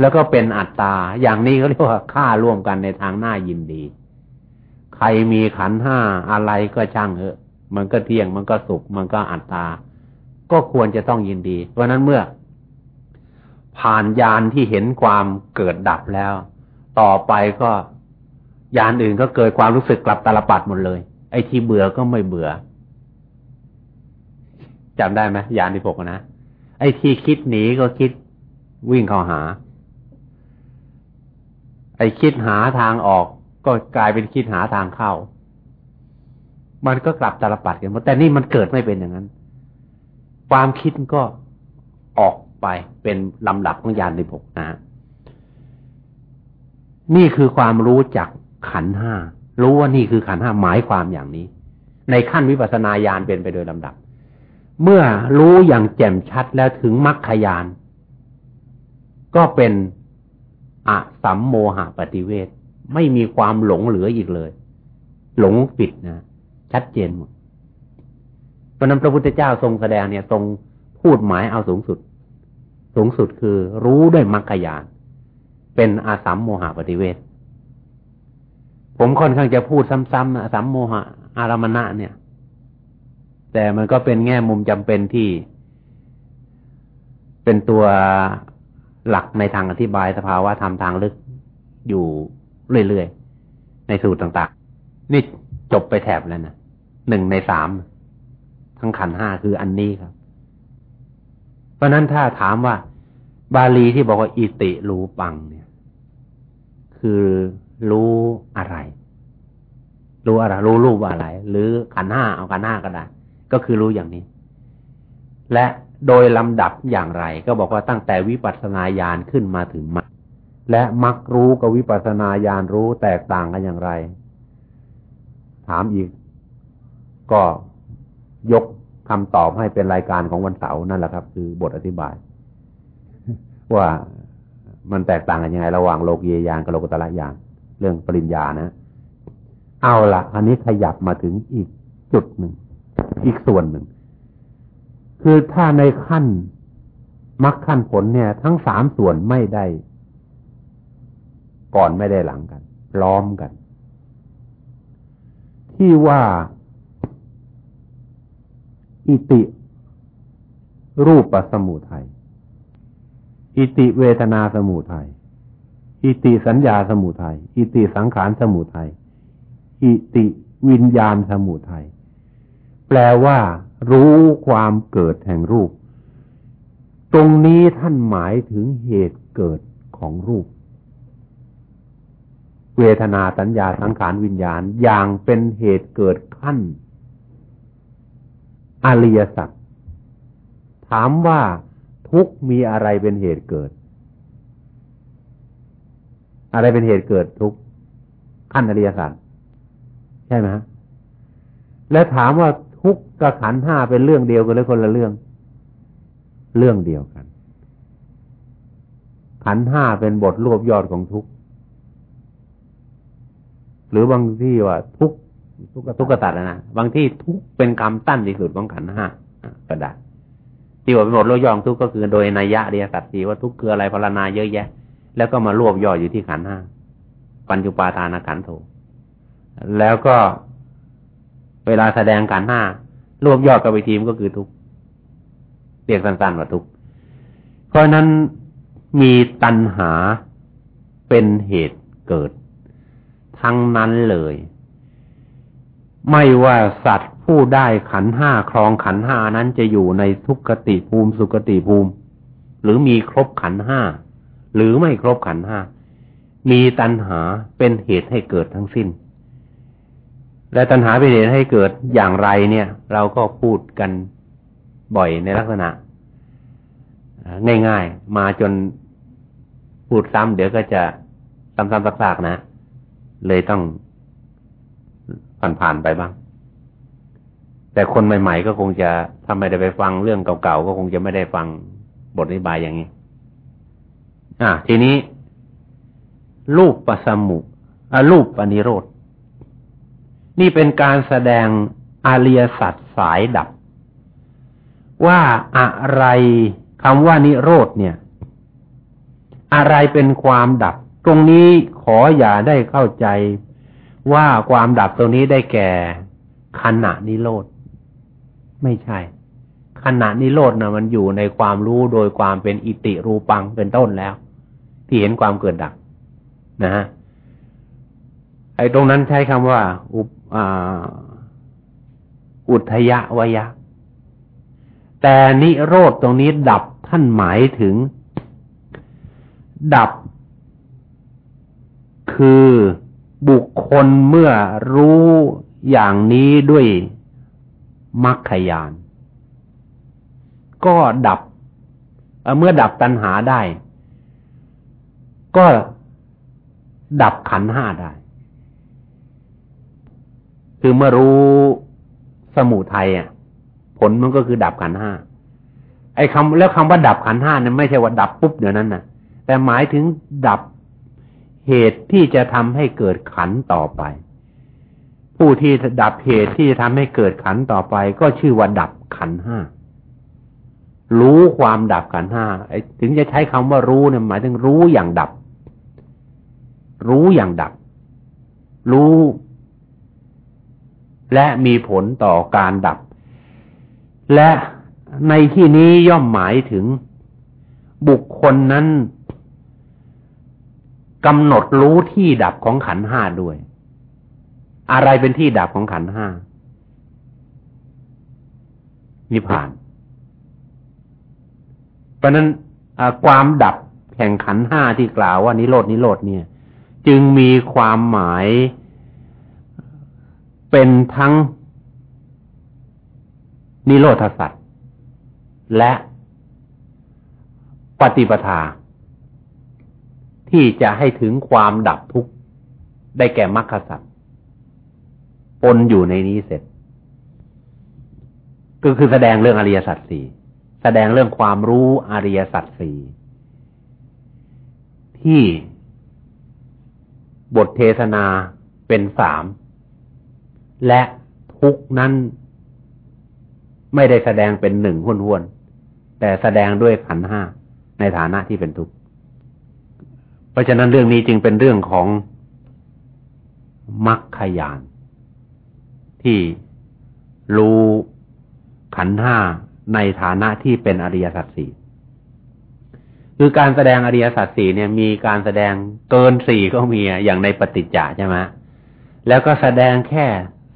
แล้วก็เป็นอัตตา อย่างนี้เขาเรียกว่าค่าร่วมกันในทางน่ายินดี ใครมีขันห้าอะไรก็ช่างเถอะ มันก็เที่ยงมันก็สุข มันก็อัตตา ก็ควรจะต้องยินดี เพราะนั้นเมื่อ ผ่านยานที่เห็นความเกิดดับแล้ว ต่อไปก็ยานอื่นก็เกิดความรู้สึกกลับตาลปัดหมดเลย ไอ้ที่เบื่อก็ไม่เบื่อจำได้ไหมยานที่หกนะไอ้ที่คิดหนีก็คิดวิ่งเข้าหา ไอ้คิดหาทางออก ก็กลายเป็นคิดหาทางเข้า มันก็กลับตาลปัดกันหมดแต่นี่มันเกิดไม่เป็นอย่างนั้น ความคิดก็ออกไปเป็นลำดับของยานในหกนะ นี่คือความรู้จักขันห้า รู้ว่านี่คือขันห้าหมายความอย่างนี้ ในขั้นวิปัสสนาญาณเป็นไปโดยลำดับ เมื่อรู้อย่างแจ่มชัดแล้วถึงมรรคยานก็เป็นอะสัมโมหะปฏิเวท ไม่มีความหลงเหลืออีกเลย หลงปิดนะชัดเจนหมดเพราะนั้นพระพุทธเจ้าทรงแสดงเนี่ยทรงพูดหมายเอาสูงสุด สูงสุดคือรู้ด้วยมรรคญาณเป็นอาสัมโมหะปฏิเวทผมค่อนข้างจะพูดซ้ำๆอาสัมโมหะอารมณะเนี่ย แต่มันก็เป็นแง่มุมจำเป็นที่ เป็นตัวหลักในทางอธิบายสภาวะธรรมทางลึกอยู่ เรื่อยๆ ในสูตรต่างๆ นี่จบไปแถบแล้วนะหนึ่งในสามทั้งขันห้าคืออันนี้ครับ เพราะนั้นถ้าถามว่า บาลีที่บอกว่าอิติรู้ปังเนี่ย คือรู้อะไร รู้อะไร รู้รูปอะไร หรือขันห้าเอาขันห้าก็ได้ ก็คือรู้อย่างนี้ และโดยลำดับอย่างไร ก็บอกว่าตั้งแต่วิปัสสนาญาณขึ้นมาถึงมรร และมรรครู้กับวิปัสสนาญาณรู้แตกต่างกันอย่างไร ถามอีก ก็ยกคำตอบให้เป็นรายการของวันเสาร์นั่นแหละครับ คือบทอธิบาย ว่ามันแตกต่างกันยังไง ระหว่างโลกียญาณกับโลกุตระญาณเรื่องปริญญานะ เอาละอันนี้ขยับมาถึงอีกจุดหนึ่ง อีกส่วนหนึ่ง คือถ้าในขั้นมรรคขั้นผลเนี่ย ทั้งสามส่วนไม่ได้ ก่อนไม่ได้หลังกัน ล้อมกัน ที่ว่าอิติ รูปสมุทัยอิติเวทนาสมุทัยอิติสัญญาสมุทัยอิติสังขารสมุทัยอิติวิญญาณสมุทัยแปลว่า รู้ความเกิดแห่งรูป ตรงนี้ท่านหมายถึงเหตุเกิดของรูป เวทนาสัญญาสังขารวิญญาณอย่างเป็นเหตุเกิดขั้น อริยสัจถามว่าทุกมีอะไรเป็นเหตุเกิด อะไรเป็นเหตุเกิดทุกขั้นอริยสัจใช่ไหมและถามว่าทุกกับขันห้าเป็นเรื่องเดียวกันหรือคนละเรื่อง เรื่องเดียวกัน ขันห้าเป็นบทรวบยอดของทุกข์ หรือบางที่ว่าทุกทุกทุกขตัดนะบางที่ทุกเป็นคำตั้นที่สุดของขันห้าก็ได้ที่ว่าเป็นบทรวบยอดทุกก็คือโดยนัยยะเรียสัตสีว่าทุกคืออะไรพรณนาเยอะแยะ แล้วก็มารวบยอดอยู่ที่ขันห้าปัญจุปาทานขันโทแล้วก็เวลาแสดงขันห้ารวบยอดกับไปทีมก็คือทุกเรียกสั้นๆว่าทุกเพราะนั้นมีตัณหาเป็นเหตุเกิด ทั้งนั้นเลย ไม่ว่าสัตว์ผู้ได้ขันห้าครองขันห้านั้นจะอยู่ในทุกขติภูมิสุขติภูมิ หรือมีครบขันห้าหรือไม่ครบขันห้ามีตัณหาเป็นเหตุให้เกิดทั้งสิ้น และตัณหาเป็นเหตุให้เกิดอย่างไรเนี่ย เราก็พูดกันบ่อยในลักษณะ ง่ายๆ มาจนพูดซ้ำเดี๋ยวก็จะซ้ำๆซากๆนะ เลยต้องผ่านๆไปบ้าง แต่คนใหม่ ๆ ก็คงจะทำไม่ได้ไปฟังเรื่องเก่าๆก็คงจะไม่ได้ฟังบทอธิบายอย่างนี้ อะทีนี้ รูปปัสมุอรูปปณิโรธนี่เป็นการแสดงอาเรียสัตสายดับ ว่าอะไรคำว่านิโรธเนี่ย อะไรเป็นความดับ ตรงนี้ข ออย่าได้เข้าใจว่าความดับตรงนี้ได้แก่ขณะนิโรธ ไม่ใช่ ขณะนิโรธนะมันอยู่ในความรู้โดยความเป็นอิติรูปังเป็นต้นแล้ว ที่เห็นความเกิดดับนะฮะไอ้ตรงนั้นใช้คำว่าอุอุทยะวยะ แต่นิโรธตรงนี้ดับท่านหมายถึง ดับ คือบุคคลเมื่อรู้อย่างนี้ด้วยมรรคยาน ก็ดับเมื่อดับตัณหาได้ ก็ดับขันห้าได้ คือเมื่อรู้สมุทัยอะ ผลมันก็คือดับขันห้าไอ้คำแล้วคำว่าดับขันห้าเนี่ยไม่ใช่ว่าดับปุ๊บเดี๋ยวนั้นนะแต่หมายถึงดับ เหตุที่จะทำให้เกิดขันต่อไป ผู้ที่ดับเหตุที่จะทำให้เกิดขันต่อไป ก็ชื่อว่าดับขันห้ารู้ความดับขันห้าถึงจะใช้คำว่ารู้เนี่ยหมายถึงรู้อย่างดับ รู้อย่างดับ รู้ และมีผลต่อการดับ และในที่นี้ย่อมหมายถึงบุคคลนั้น กำหนดรู้ที่ดับของขันห้าด้วย อะไรเป็นที่ดับของขันห้านิพพาน เพราะนั้นความดับแห่งขันห้าที่กล่าวว่านิโรดนิโรดเนี่ย จึงมีความหมายเป็นทั้งนิโรธสัตว์และปฏิปทา ที่จะให้ถึงความดับทุกข์ได้แก่มรรคสัตว์ปนอยู่ในนี้เสร็จ ก็คือแสดงเรื่องอริยสัจสี่แสดงเรื่องความรู้อริยสัจสี่ที่บทเทศนาเป็นสาม และทุกนั้นไม่ได้แสดงเป็นหนึ่งห้วนวนแต่แสดงด้วยขันห้าในฐานะที่เป็นทุกข์ เพราะฉะนั้นเรื่องนี้จึงเป็นเรื่องของมรรคยาน ที่รู้ขันห้าในฐานะที่เป็นอริยสัจสี่คือการแสดงอริยสัจสี่เนี่ยมีการแสดงเกินสี่ก็มีอย่างในปฏิจจะใช่ไหมแล้วก็แสดงแค่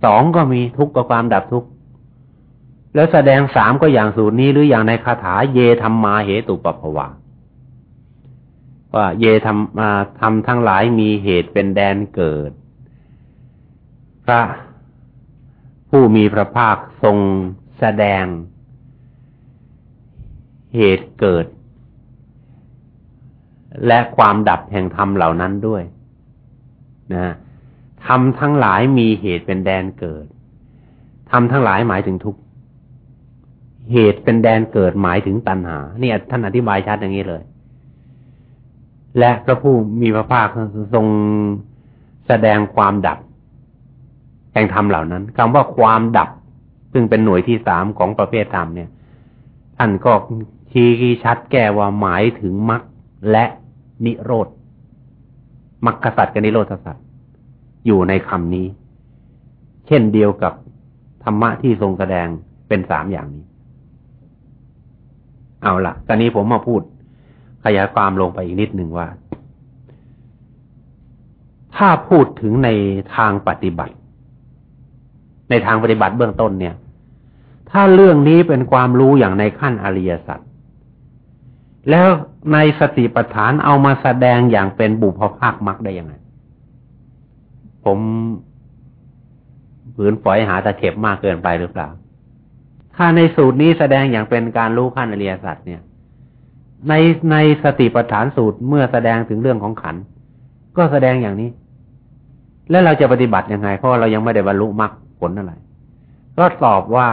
สองก็มีทุกข์กับความดับทุกข์แล้วแสดงสามก็อย่างสูตรนี้หรืออย่างในคาถาเยธรรมมาเหตุปปภวา ว่าเยธรรมาทำทั้งหลายมีเหตุเป็นแดนเกิด พระผู้มีพระภาคทรงแสดง เหตุเกิด และความดับแห่งธรรมเหล่านั้นด้วยนะธรรมทั้งหลายมีเหตุเป็นแดนเกิดธทำทั้งหลายหมายถึงทุกเหตุเป็นแดนเกิดหมายถึงตัณหา นี่ท่านอธิบายชัดอย่างนี้เลย และพระผู้มีพระภาคทรงแสดงความดับ แห่งธรรมเหล่านั้นคำว่าความดับ ซึ่งเป็นหน่วยที่สามของประเภทธรรมเนี่ยท่านก็ชี้ชัดแก้ว่าหมายถึงมรรคและนิโรธมรรคสัตว์กับนิโรธสัตว์อยู่ในคำนี้ เช่นเดียวกับธรรมะที่ทรงแสดงเป็นสามอย่างนี้ เอาละตอนนี้ผมมาพูด ขยายความลงไปอีกนิดหนึ่งว่า ถ้าพูดถึงในทางปฏิบัติ ในทางปฏิบัติเบื้องต้นเนี่ย ถ้าเรื่องนี้เป็นความรู้อย่างในขั้นอริยสัจแล้วในสติปัฏฐานเอามาแสดงอย่างเป็นบุพภาคมรรคได้ยังไง ผมผืนฝอยหาตะเข็บมากเกินไปหรือเปล่า ถ้าในสูตรนี้แสดงอย่างเป็นการรู้ขั้นอริยสัจเนี่ย ในในสติปัฏฐานสูตรเมื่อแสดงถึงเรื่องของขัน ก็แสดงอย่างนี้ แล้วเราจะปฏิบัติยังไง เพราะเรายังไม่ได้บรรลุมรรคผลอะไร ก็ตอบว่า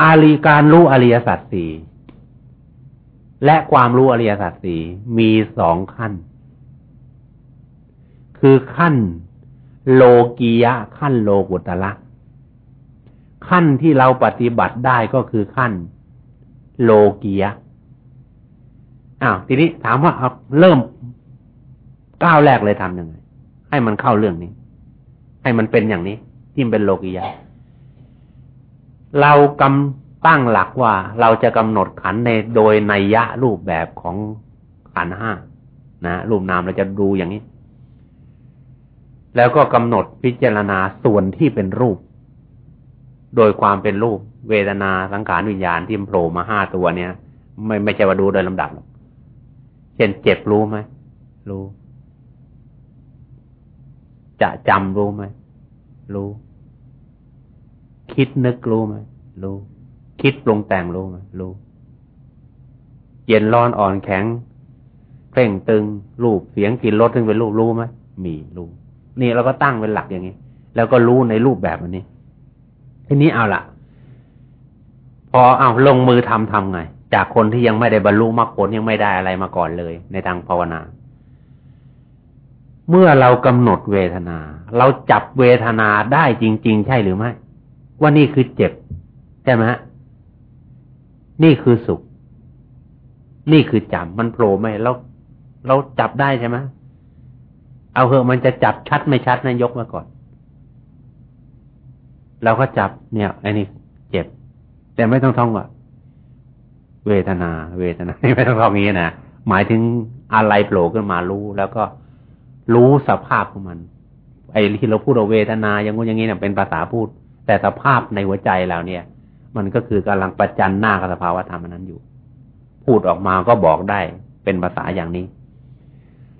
อาลีการรู้อริยสัจสี่และความรู้อริยสัจสี่มีสองขั้น คือขั้นโลกียะ ขั้นโลกุตละขั้นที่เราปฏิบัติได้ก็คือขั้นโลกียะ อ้าวทีนี้ถามว่าเอาเริ่มก้าวแรกเลยทำยังไง ให้มันเข้าเรื่องนี้ ให้มันเป็นอย่างนี้ ที่เป็นโลกียะเรากำตั้งหลักว่าเราจะกำหนดขันในโดยนัยะรูปแบบของขันห้านะรูปนามเราจะดูอย่างนี้ แล้วก็กำหนดพิจารณาส่วนที่เป็นรูป โดยความเป็นรูป เวทนาสังขารวิญญาณที่โผล่มาห้าตัวเนี้ยไม่ไม่ใช่ว่าดูโดยลำดับหรอก ช่นเจ็บรู้ไหมรู้ จะจำรู้ไหมรู้ คิดนึกรู้ไหมรู้ คิดปรุงแต่งรู้ไหมรู้ เย็นร้อนอ่อนแข็งเพ่งตึง รูปเสียงกลิ่นรสซึ่งเป็นรูปรู้ไหมมีรู้ นี่เราก็ตั้งเป็นหลักอย่างนี้ แล้วก็รู้ในรูปแบบอันนี้ทีนี้เอาละพอเอาลงมือทำทำไง จากคนที่ยังไม่ได้บรรลุมรรคผลยังไม่ได้อะไรมาก่อนเลย ในทางภาวนา เมื่อเรากำหนดเวทนา เราจับเวทนาได้จริง ๆ ใช่หรือไม่ ว่านี่คือเจ็บ ใช่ไหมฮะนี่คือสุข นี่คือจำมันโผล่ไหมเราเราจับได้ใช่ไหมเอาเหอะมันจะจับชัดไม่ชัดนะยกมาก่อน เราก็จับเนี่ยไอ้นี่เจ็บ แต่ไม่ต้องท่องว่า เวทนา เวทนาไม่ต้องท่องงี้นะหมายถึงอะไรโผล่ขึ้นมารู้ แล้วก็รู้สภาพของมัน ไอ้ที่เราพูดว่าเวทนาอย่างงู้นอย่างนี้เนี่ยเป็นภาษาพูด แต่สภาพในหัวใจเราเนี่ย มันก็คือกำลังประจันหน้ากับสภาวะธรรมนั้นอยู่ พูดออกมาก็บอกได้เป็นภาษาอย่างนี้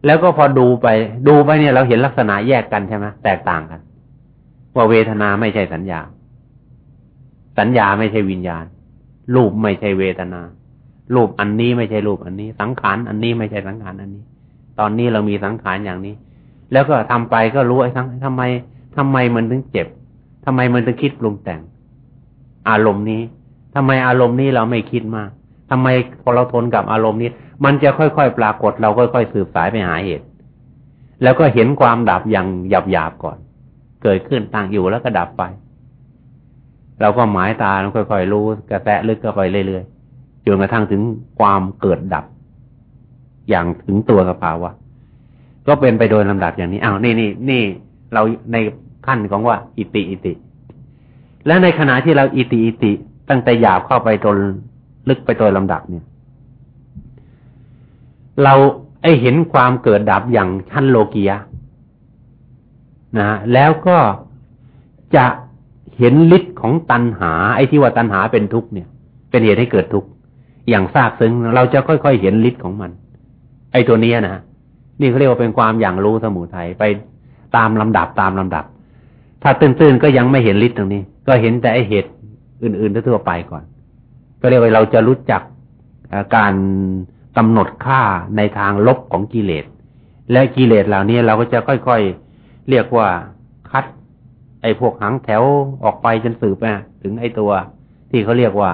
แล้วก็พอดูไป ดูไปเนี่ยเราเห็นลักษณะแยกกันใช่ไหมแตกต่างกัน ว่าเวทนาไม่ใช่สัญญา สัญญาไม่ใช่วิญญาณ รูปไม่ใช่เวทนา รูปอันนี้ไม่ใช่รูปอันนี้ สังขารอันนี้ไม่ใช่สังขารอันนี้ ตอนนี้เรามีสังขารอย่างนี้ แล้วก็ทำไปก็รู้ไอ้ทั้งทำไมทำไมมันถึงเจ็บทำไมมันถึงคิดปรุงแต่ง อารมณ์นี้ทำไมอารมณ์นี้เราไม่คิดมากทำไมพอเราทนกับอารมณ์นี้ มันจะค่อยๆปรากฏ เราค่อยๆสืบสายไปหาเหตุ แล้วก็เห็นความดับอย่างหยาบๆก่อน เกิดขึ้นตั้งอยู่แล้วก็ดับไป เราก็หมายตาค่อยๆรู้กระแตะลึกก็ไปเรื่อยๆจนกระทั่งถึงความเกิดดับ อย่างถึงตัวสภาวะก็เป็นไปโดยลำดับอย่างนี้อ้าวนี่นี่นี่เราในขั้นของว่า อิติอิติ และในขณะที่เราอิติอิติ ตั้งแต่หยาบเข้าไปจนลึกไปโดยลำดับเนี่ย เราไอเห็นความเกิดดับอย่างชั้นโลกียะนะแล้วก็จะ เห็นฤทธิ์ของตัณหา ไอ้ที่ว่าตัณหาเป็นทุกข์เนี่ย เป็นเหตุให้เกิดทุกข์อย่างทราบซึ้งเราจะค่อยๆเห็นฤทธิ์ของมัน ไอ้ตัวนี้นะนี่เขาเรียกว่าเป็นความอย่างรู้สมุทัยไปตามลำดับตามลำดับ ถ้าตื่นๆก็ยังไม่เห็นฤทธิ์ตรงนี้ ก็เห็นแต่ไอเหตุอื่นๆทั่วไปก่อน ก็เรียกว่าเราจะรู้จักการกำหนดค่าในทางลบของกิเลส และกิเลสเหล่านี้เราก็จะค่อยๆเรียกว่าคัด ไอ้พวกหางแถวออกไปจนสืบไปถึงไอ้ตัวที่เขาเรียกว่า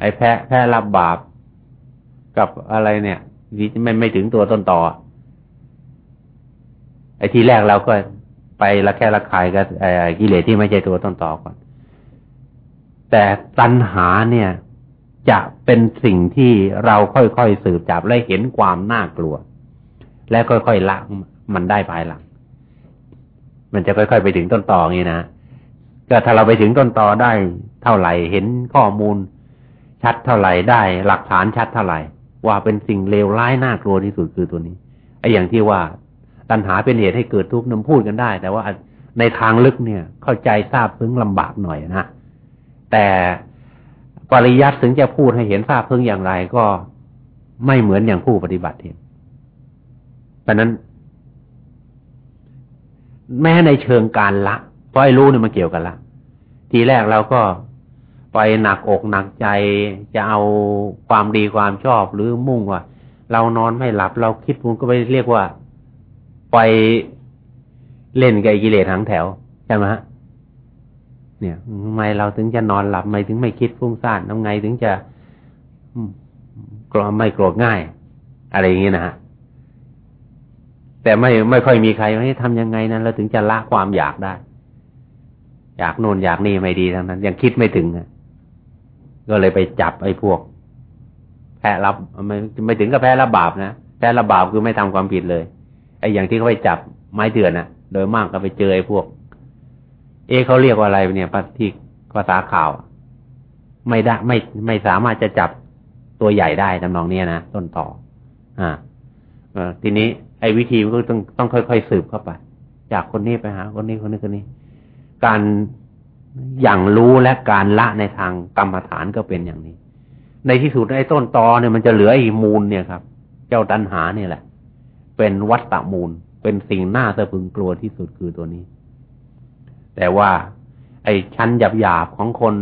ไอ้แพะแพะรับบาปกับอะไรเนี่ยไม่ไม่ถึงตัวต้นต่อ ไอ้ทีแรกเราก็ไปละแค่ละคายกับกิเลสที่ไม่ใช่ตัวต้นต่อก่อน แต่ตัณหาเนี่ย จะเป็นสิ่งที่เราค่อยๆสืบจับและเห็นความน่ากลัว และค่อยๆละมันได้ภายหลัง มันจะค่อย ๆ ไปถึงต้นต่อไงนะก็ถ้าเราไปถึงต้นต่อได้เท่าไหร่เห็นข้อมูล ชัดเท่าไหร่ได้ หลักฐานชัดเท่าไหร่ ว่าเป็นสิ่งเลวร้ายน่ากลัวที่สุดคือตัวนี้ไอ้อย่างที่ว่าตัณหาเป็นเหตุให้เกิดทุกข์นำพูดกันได้ แต่ว่าในทางลึกเนี่ย เข้าใจทราบซึ้งลำบากหน่อยนะแต่ปริยัติถึงจะพูดให้เห็นทราบซึ้งอย่างไรก็ไม่เหมือนอย่างผู้ปฏิบัติเห็นเพราะนั้น แม้ในเชิงการละ เพราะไอ้รู้เนี่ยมันเกี่ยวกันละ ทีแรกเราก็ไปหนักอกหนักใจจะเอาความดีความชอบหรือมุ่งว่า เรานอนไม่หลับเราคิดมันก็ไปเรียกว่า ไปเล่นกับกิเลสหางแถวใช่ไหมฮะเนี่ยทำไมเราถึงจะนอนหลับไม่ถึงไม่คิดฟุ้งซ่านทำไงถึงจะกลัวไม่โกรธง่าย อะไรอย่างเงี้ยนะฮะ แต่ไม่ไม่ค่อยมีใครให้ทำยังไงนั้นเราถึงจะละความอยากได้ อยากโน่นอยากนี่ไม่ดีทั้งนั้น ยังคิดไม่ถึงก็เลยไปจับไอ้พวก แพ้รับไม่ไม่ถึงกับแพ้รับบาปนะแพ้รับบาปคือไม่ทำความผิดเลยไอ้อย่างที่เขาไปจับไม้เถื่อนนะโดยมากก็ไปเจอไอ้พวก เอเขาเรียกว่าอะไรเนี่ยที่ภาษาข่าว ไม่ได้ไม่ไม่สามารถจะจับตัวใหญ่ได้ทำนองเนี้ยนะต้นต่อ อ่าทีนี้ อ้วิธีก็ต้องต้องค่อยๆสืบเข้าไป จากคนนี้ไปหา คนนี้คนนี้คนนี้ การอย่างรู้และการละในทางกรรมฐานก็เป็นอย่างนี้ ในที่สุดไอ้ต้นตอเนี่ยมันจะเหลือไอ้มูลเนี่ยครับ เจ้าตัณหาเนี่ยแหละ เป็นวัตตมูล เป็นสิ่งน่าสะพึงกลัวที่สุดคือตัวนี้ แต่ว่า ไอ้ชั้นหยาบๆของคน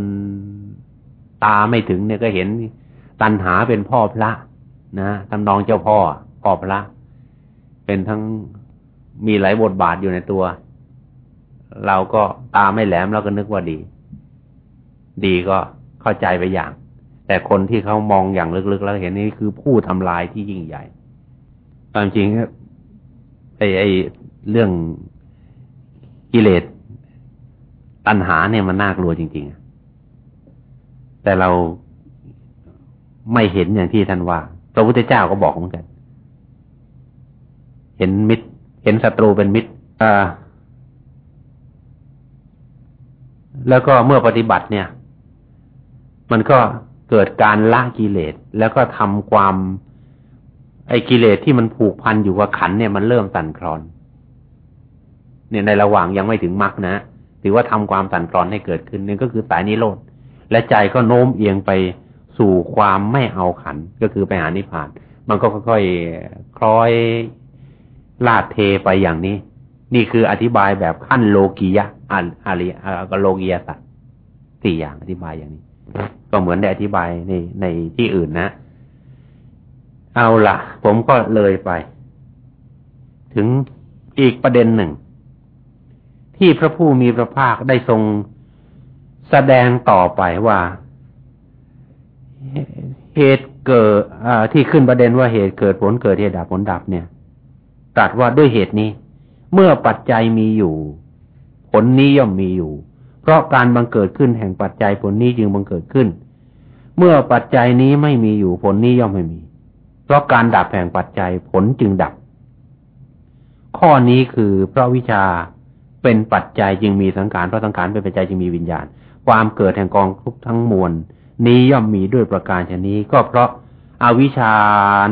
ตาไม่ถึงเนี่ยก็เห็นตัณหาเป็นพ่อพระนะทำนองเจ้าพ่อพ่อพระ เป็นทั้งมีหลายบทบาทอยู่ในตัว เราก็ตาไม่แหลมเราก็นึกว่าดี ดีก็เข้าใจไปอย่าง แต่คนที่เขามองอย่างลึกๆแล้วเห็นนี่คือผู้ทำลายที่ยิ่งใหญ่ความจริงไอ้ไอ้เรื่องกิเลสตัณหาเนี่ยมันน่ากลัวจริง ๆ แต่เราไม่เห็นอย่างที่ท่านว่า พระพุทธเจ้าก็บอกเหมือนกัน ห็นมิตร เห็นศัตรูเป็นมิตรอ่าแล้วก็เมื่อปฏิบัติเนี่ย มันก็เกิดการละกิเลสแล้วก็ทำความไอ้กิเลสที่มันผูกพันอยู่กับขันเนี่ยมันเริ่มสั่นคลอน เนี่ยในระหว่างยังไม่ถึงมรรคนะถือว่าทำความสั่นคลอนให้เกิดขึ้นนี่ก็คือสายนิโรธและใจก็โน้มเอียงไปสู่ความไม่เอาขันก็คือไปหานิพพาน มันก็ค่อยๆคล้อย ลาดเทไปอย่างนี้ นี่คืออธิบายแบบขั้นโลกียะอันอาริกโลกียสัตสี่อย่างอธิบายอย่างนี้ ก็เหมือนได้อธิบายในในที่อื่นนะ เอาละผมก็เลยไป ถึงอีกประเด็นหนึ่ง ที่พระผู้มีพระภาคได้ทรงแสดงต่อไปว่าเหตุเกิดที่ขึ้นประเด็นว่าเหตุเกิดผลเกิดเหตุดับผลดับเนี่ย ตรัสว่าด้วยเหตุนี้ เมื่อปัจจัยมีอยู่ ผลนี้ย่อมมีอยู่ เพราะการบังเกิดขึ้นแห่งปัจจัยผลนี้จึงบังเกิดขึ้น เมื่อปัจจัยนี้ไม่มีอยู่ผลนี้ย่อมไม่มี เพราะการดับแห่งปัจจัยผลจึงดับ ข้อนี้คือพระวิชาเป็นปัจจัยจึงมีสังขารเพราะสังขารเป็นปัจจัยจึงมีวิญญาณ ความเกิดแห่งกองทุกทั้งมวล นี้ย่อมมีด้วยประการชนนี้ก็เพราะอาวิชา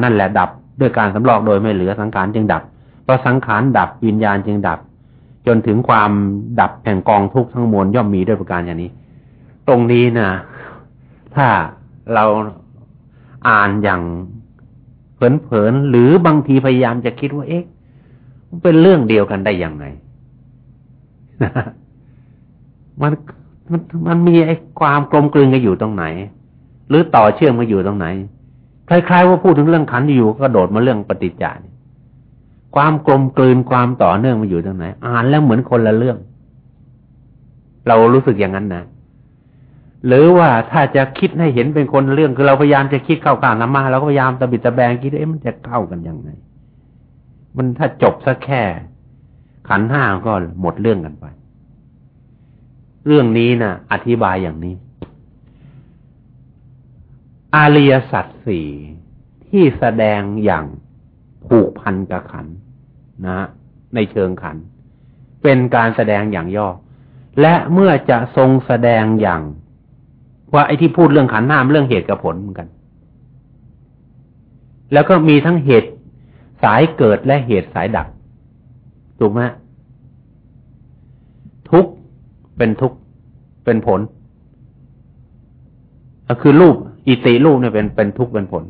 นั่นแหละดับ ด้วยการสำรอกโดยไม่เหลือสังขารจึงดับ เพราะสังขารดับวิญญาณจึงดับ จนถึงความดับแห่งกองทุกข์ทั้งมวลย่อมมีด้วยประการอย่างนี้ ตรงนี้นะถ้าเราอ่านอย่างเผลอๆหรือบางทีพยายามจะคิดว่าเอ๊ะเป็นเรื่องเดียวกันได้ยังไงมันมันมันมีไอ้ความกลมกลืนกันอยู่ตรงไหน หรือต่อเชื่อมกันอยู่ตรงไหน คล้ายๆว่าพูดถึงเรื่องขันอยู่ก็โดดมาเรื่องปฏิจจานี่ความกลมกลืนความต่อเนื่องมันอยู่ตรงไหนอ่านแล้วเหมือนคนละเรื่อง เรารู้สึกอย่างนั้นนะหรือว่าถ้าจะคิดให้เห็นเป็นคนเรื่องคือเราพยายามจะคิดเข้าข้างน้ำมาเราก็พยายามตะบิดตะแบงคิดเอ๊ะมันจะเข้ากันยังไงมันถ้าจบสักแค่ ขันห้าก็หมดเรื่องกันไป เรื่องนี้นะอธิบายอย่างนี้ อาริยสัจสี่ที่แสดงอย่างผูกพันกับขันนะ ในเชิงขัน เป็นการแสดงอย่างย่อ และเมื่อจะทรงแสดงอย่าง ว่าไอ้ที่พูดเรื่องขันห้ามเรื่องเหตุกับผลเหมือนกัน แล้วก็มีทั้งเหตุสายเกิดและเหตุสายดับถูกไหมทุกเป็นทุกเป็นผลก็คือรูป อิติรูปเนี่ยเป็นเป็นทุกข์เป็นผล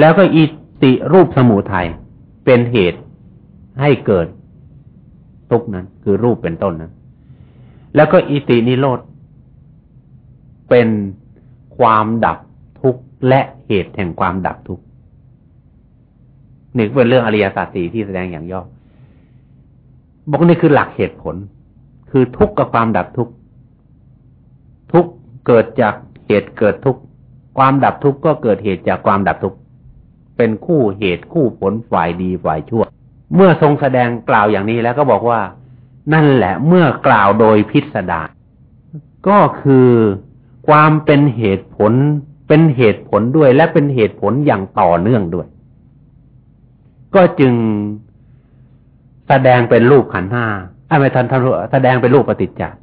แล้วก็อิติรูปสมุทัยเป็นเหตุให้เกิดทุกนั้น คือรูปเป็นต้นนั้น แล้วก็อิตินิโรธเป็นความดับทุกข์และเหตุแห่งความดับทุกข์นี่เป็นเรื่องอริยสัจสี่ที่แสดงอย่างย่อบอกนี่คือหลักเหตุผล คือทุกข์กับความดับทุกข์ทุกข์เกิดจากเหตุเกิดทุกข์ ความดับทุกข์ก็เกิดเหตุจากความดับทุกข์เป็นคู่เหตุคู่ผลฝ่ายดีฝ่ายชั่ว เมื่อทรงแสดงกล่าวอย่างนี้แล้วก็บอกว่า นั่นแหละเมื่อกล่าวโดยพิสดารก็คือความเป็นเหตุผลเป็นเหตุผลด้วย และเป็นเหตุผลอย่างต่อเนื่องด้วย ก็จึงแสดงเป็นรูปขันห้าไม่ทันทันแสดงเป็นรูปปฏิจจ์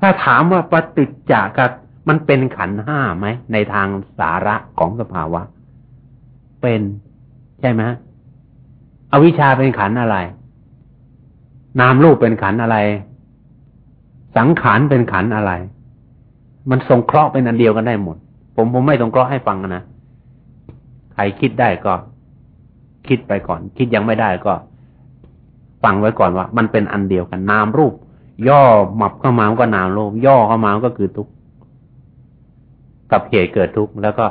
ถ้าถามว่าปฏิจจ์กับ มันเป็นขันห้าไหมในทางสาระของสภาวะ เป็นใช่ไหมอวิชชาเป็นขันอะไร นามรูปเป็นขันอะไร สังขารเป็นขันอะไร มันสงเคราะห์เป็นอันเดียวกันได้หมด ผมผมไม่สงเคราะห์ให้ฟังนะใครคิดได้ก็ คิดไปก่อน คิดยังไม่ได้ก็ ฟังไว้ก่อนว่า มันเป็นอันเดียวกัน นามรูป ย่อหมับเข้ามาก็นามรูป ย่อเข้ามาก็คือทุกข์ กับเหตุเกิดทุกข์แล้วก็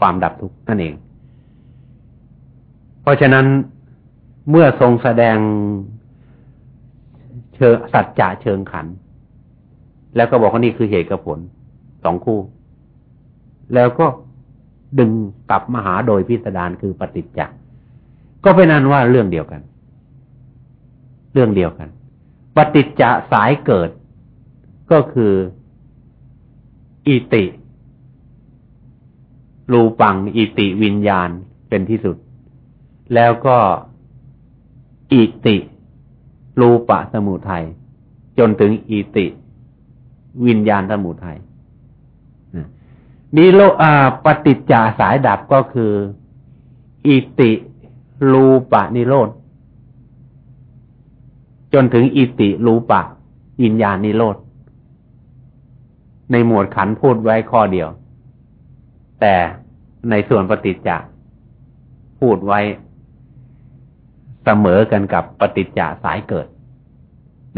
ความดับทุกข์นั่นเอง เพราะฉะนั้นเมื่อทรงแสดงเชิงสัจจะเชิงขัน แล้วก็บอกว่านี่คือเหตุกับผลสองคู่ แล้วก็ดึงกลับมาหาโดยพิสดารคือปฏิจจ์ก็เป็นอันว่าเรื่องเดียวกัน เรื่องเดียวกัน ปฏิจจสายเกิดก็คืออิติ รูปังอิติวิญญาณเป็นที่สุด แล้วก็อิติ รูปะสมุทัยจนถึงอิติ วิญญาณสมุทัยนิโรอาปฏิจจาสายดับก็คือ อิติรูปะนิโรธ จนถึงอิติรูปะวิญญาณนิโรธ ในหมวดขันพูดไว้ข้อเดียว แต่ในส่วนปฏิจจาพูดไว้เสมอกันกับปฏิจจาสายเกิด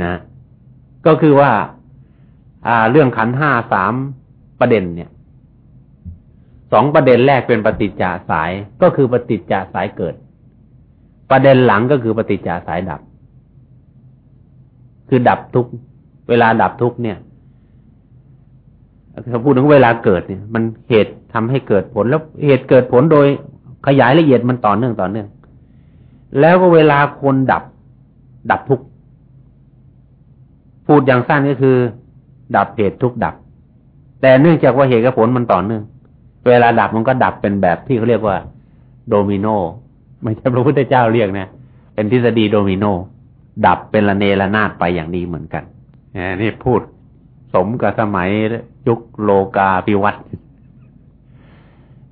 นะ ก็คือว่า อ่า เรื่องขันห้าสามประเด็นเนี่ยสองประเด็นแรกเป็นปฏิจจาสายก็คือปฏิจจาสายเกิด ประเด็นหลังก็คือปฏิจจาสายดับ คือดับทุกเวลาดับทุกเนี่ย ถ้าพูดถึงเวลาเกิดเนี่ย มันเหตุทำให้เกิดผลแล้วเหตุเกิดผลโดยขยายละเอียดมันต่อเนื่องต่อเนื่อง แล้วก็เวลาคนดับ ดับทุกพูดอย่างสั้นก็คือ ดับเหตุทุกดับ แต่เนื่องจากว่าเหตุกับผลมันต่อเนื่อง เวลาดับมันก็ดับเป็นแบบที่เขาเรียกว่า โดมิโนไม่ใช่พระพุทธเจ้าเรียกนะเป็นทฤษฎีโดมิโนดับเป็นละเนระนาดไปอย่างนี้เหมือนกันนี่พูด สมกับสมัยยุคโลกาภิวัตน์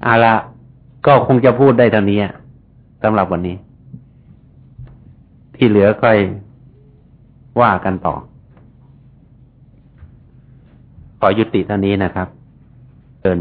อาละก็คงจะพูดได้เท่านี้สำหรับวันนี้ ที่เหลือค่อยว่ากันต่อ ขอยุติเท่านี้นะครับเดิน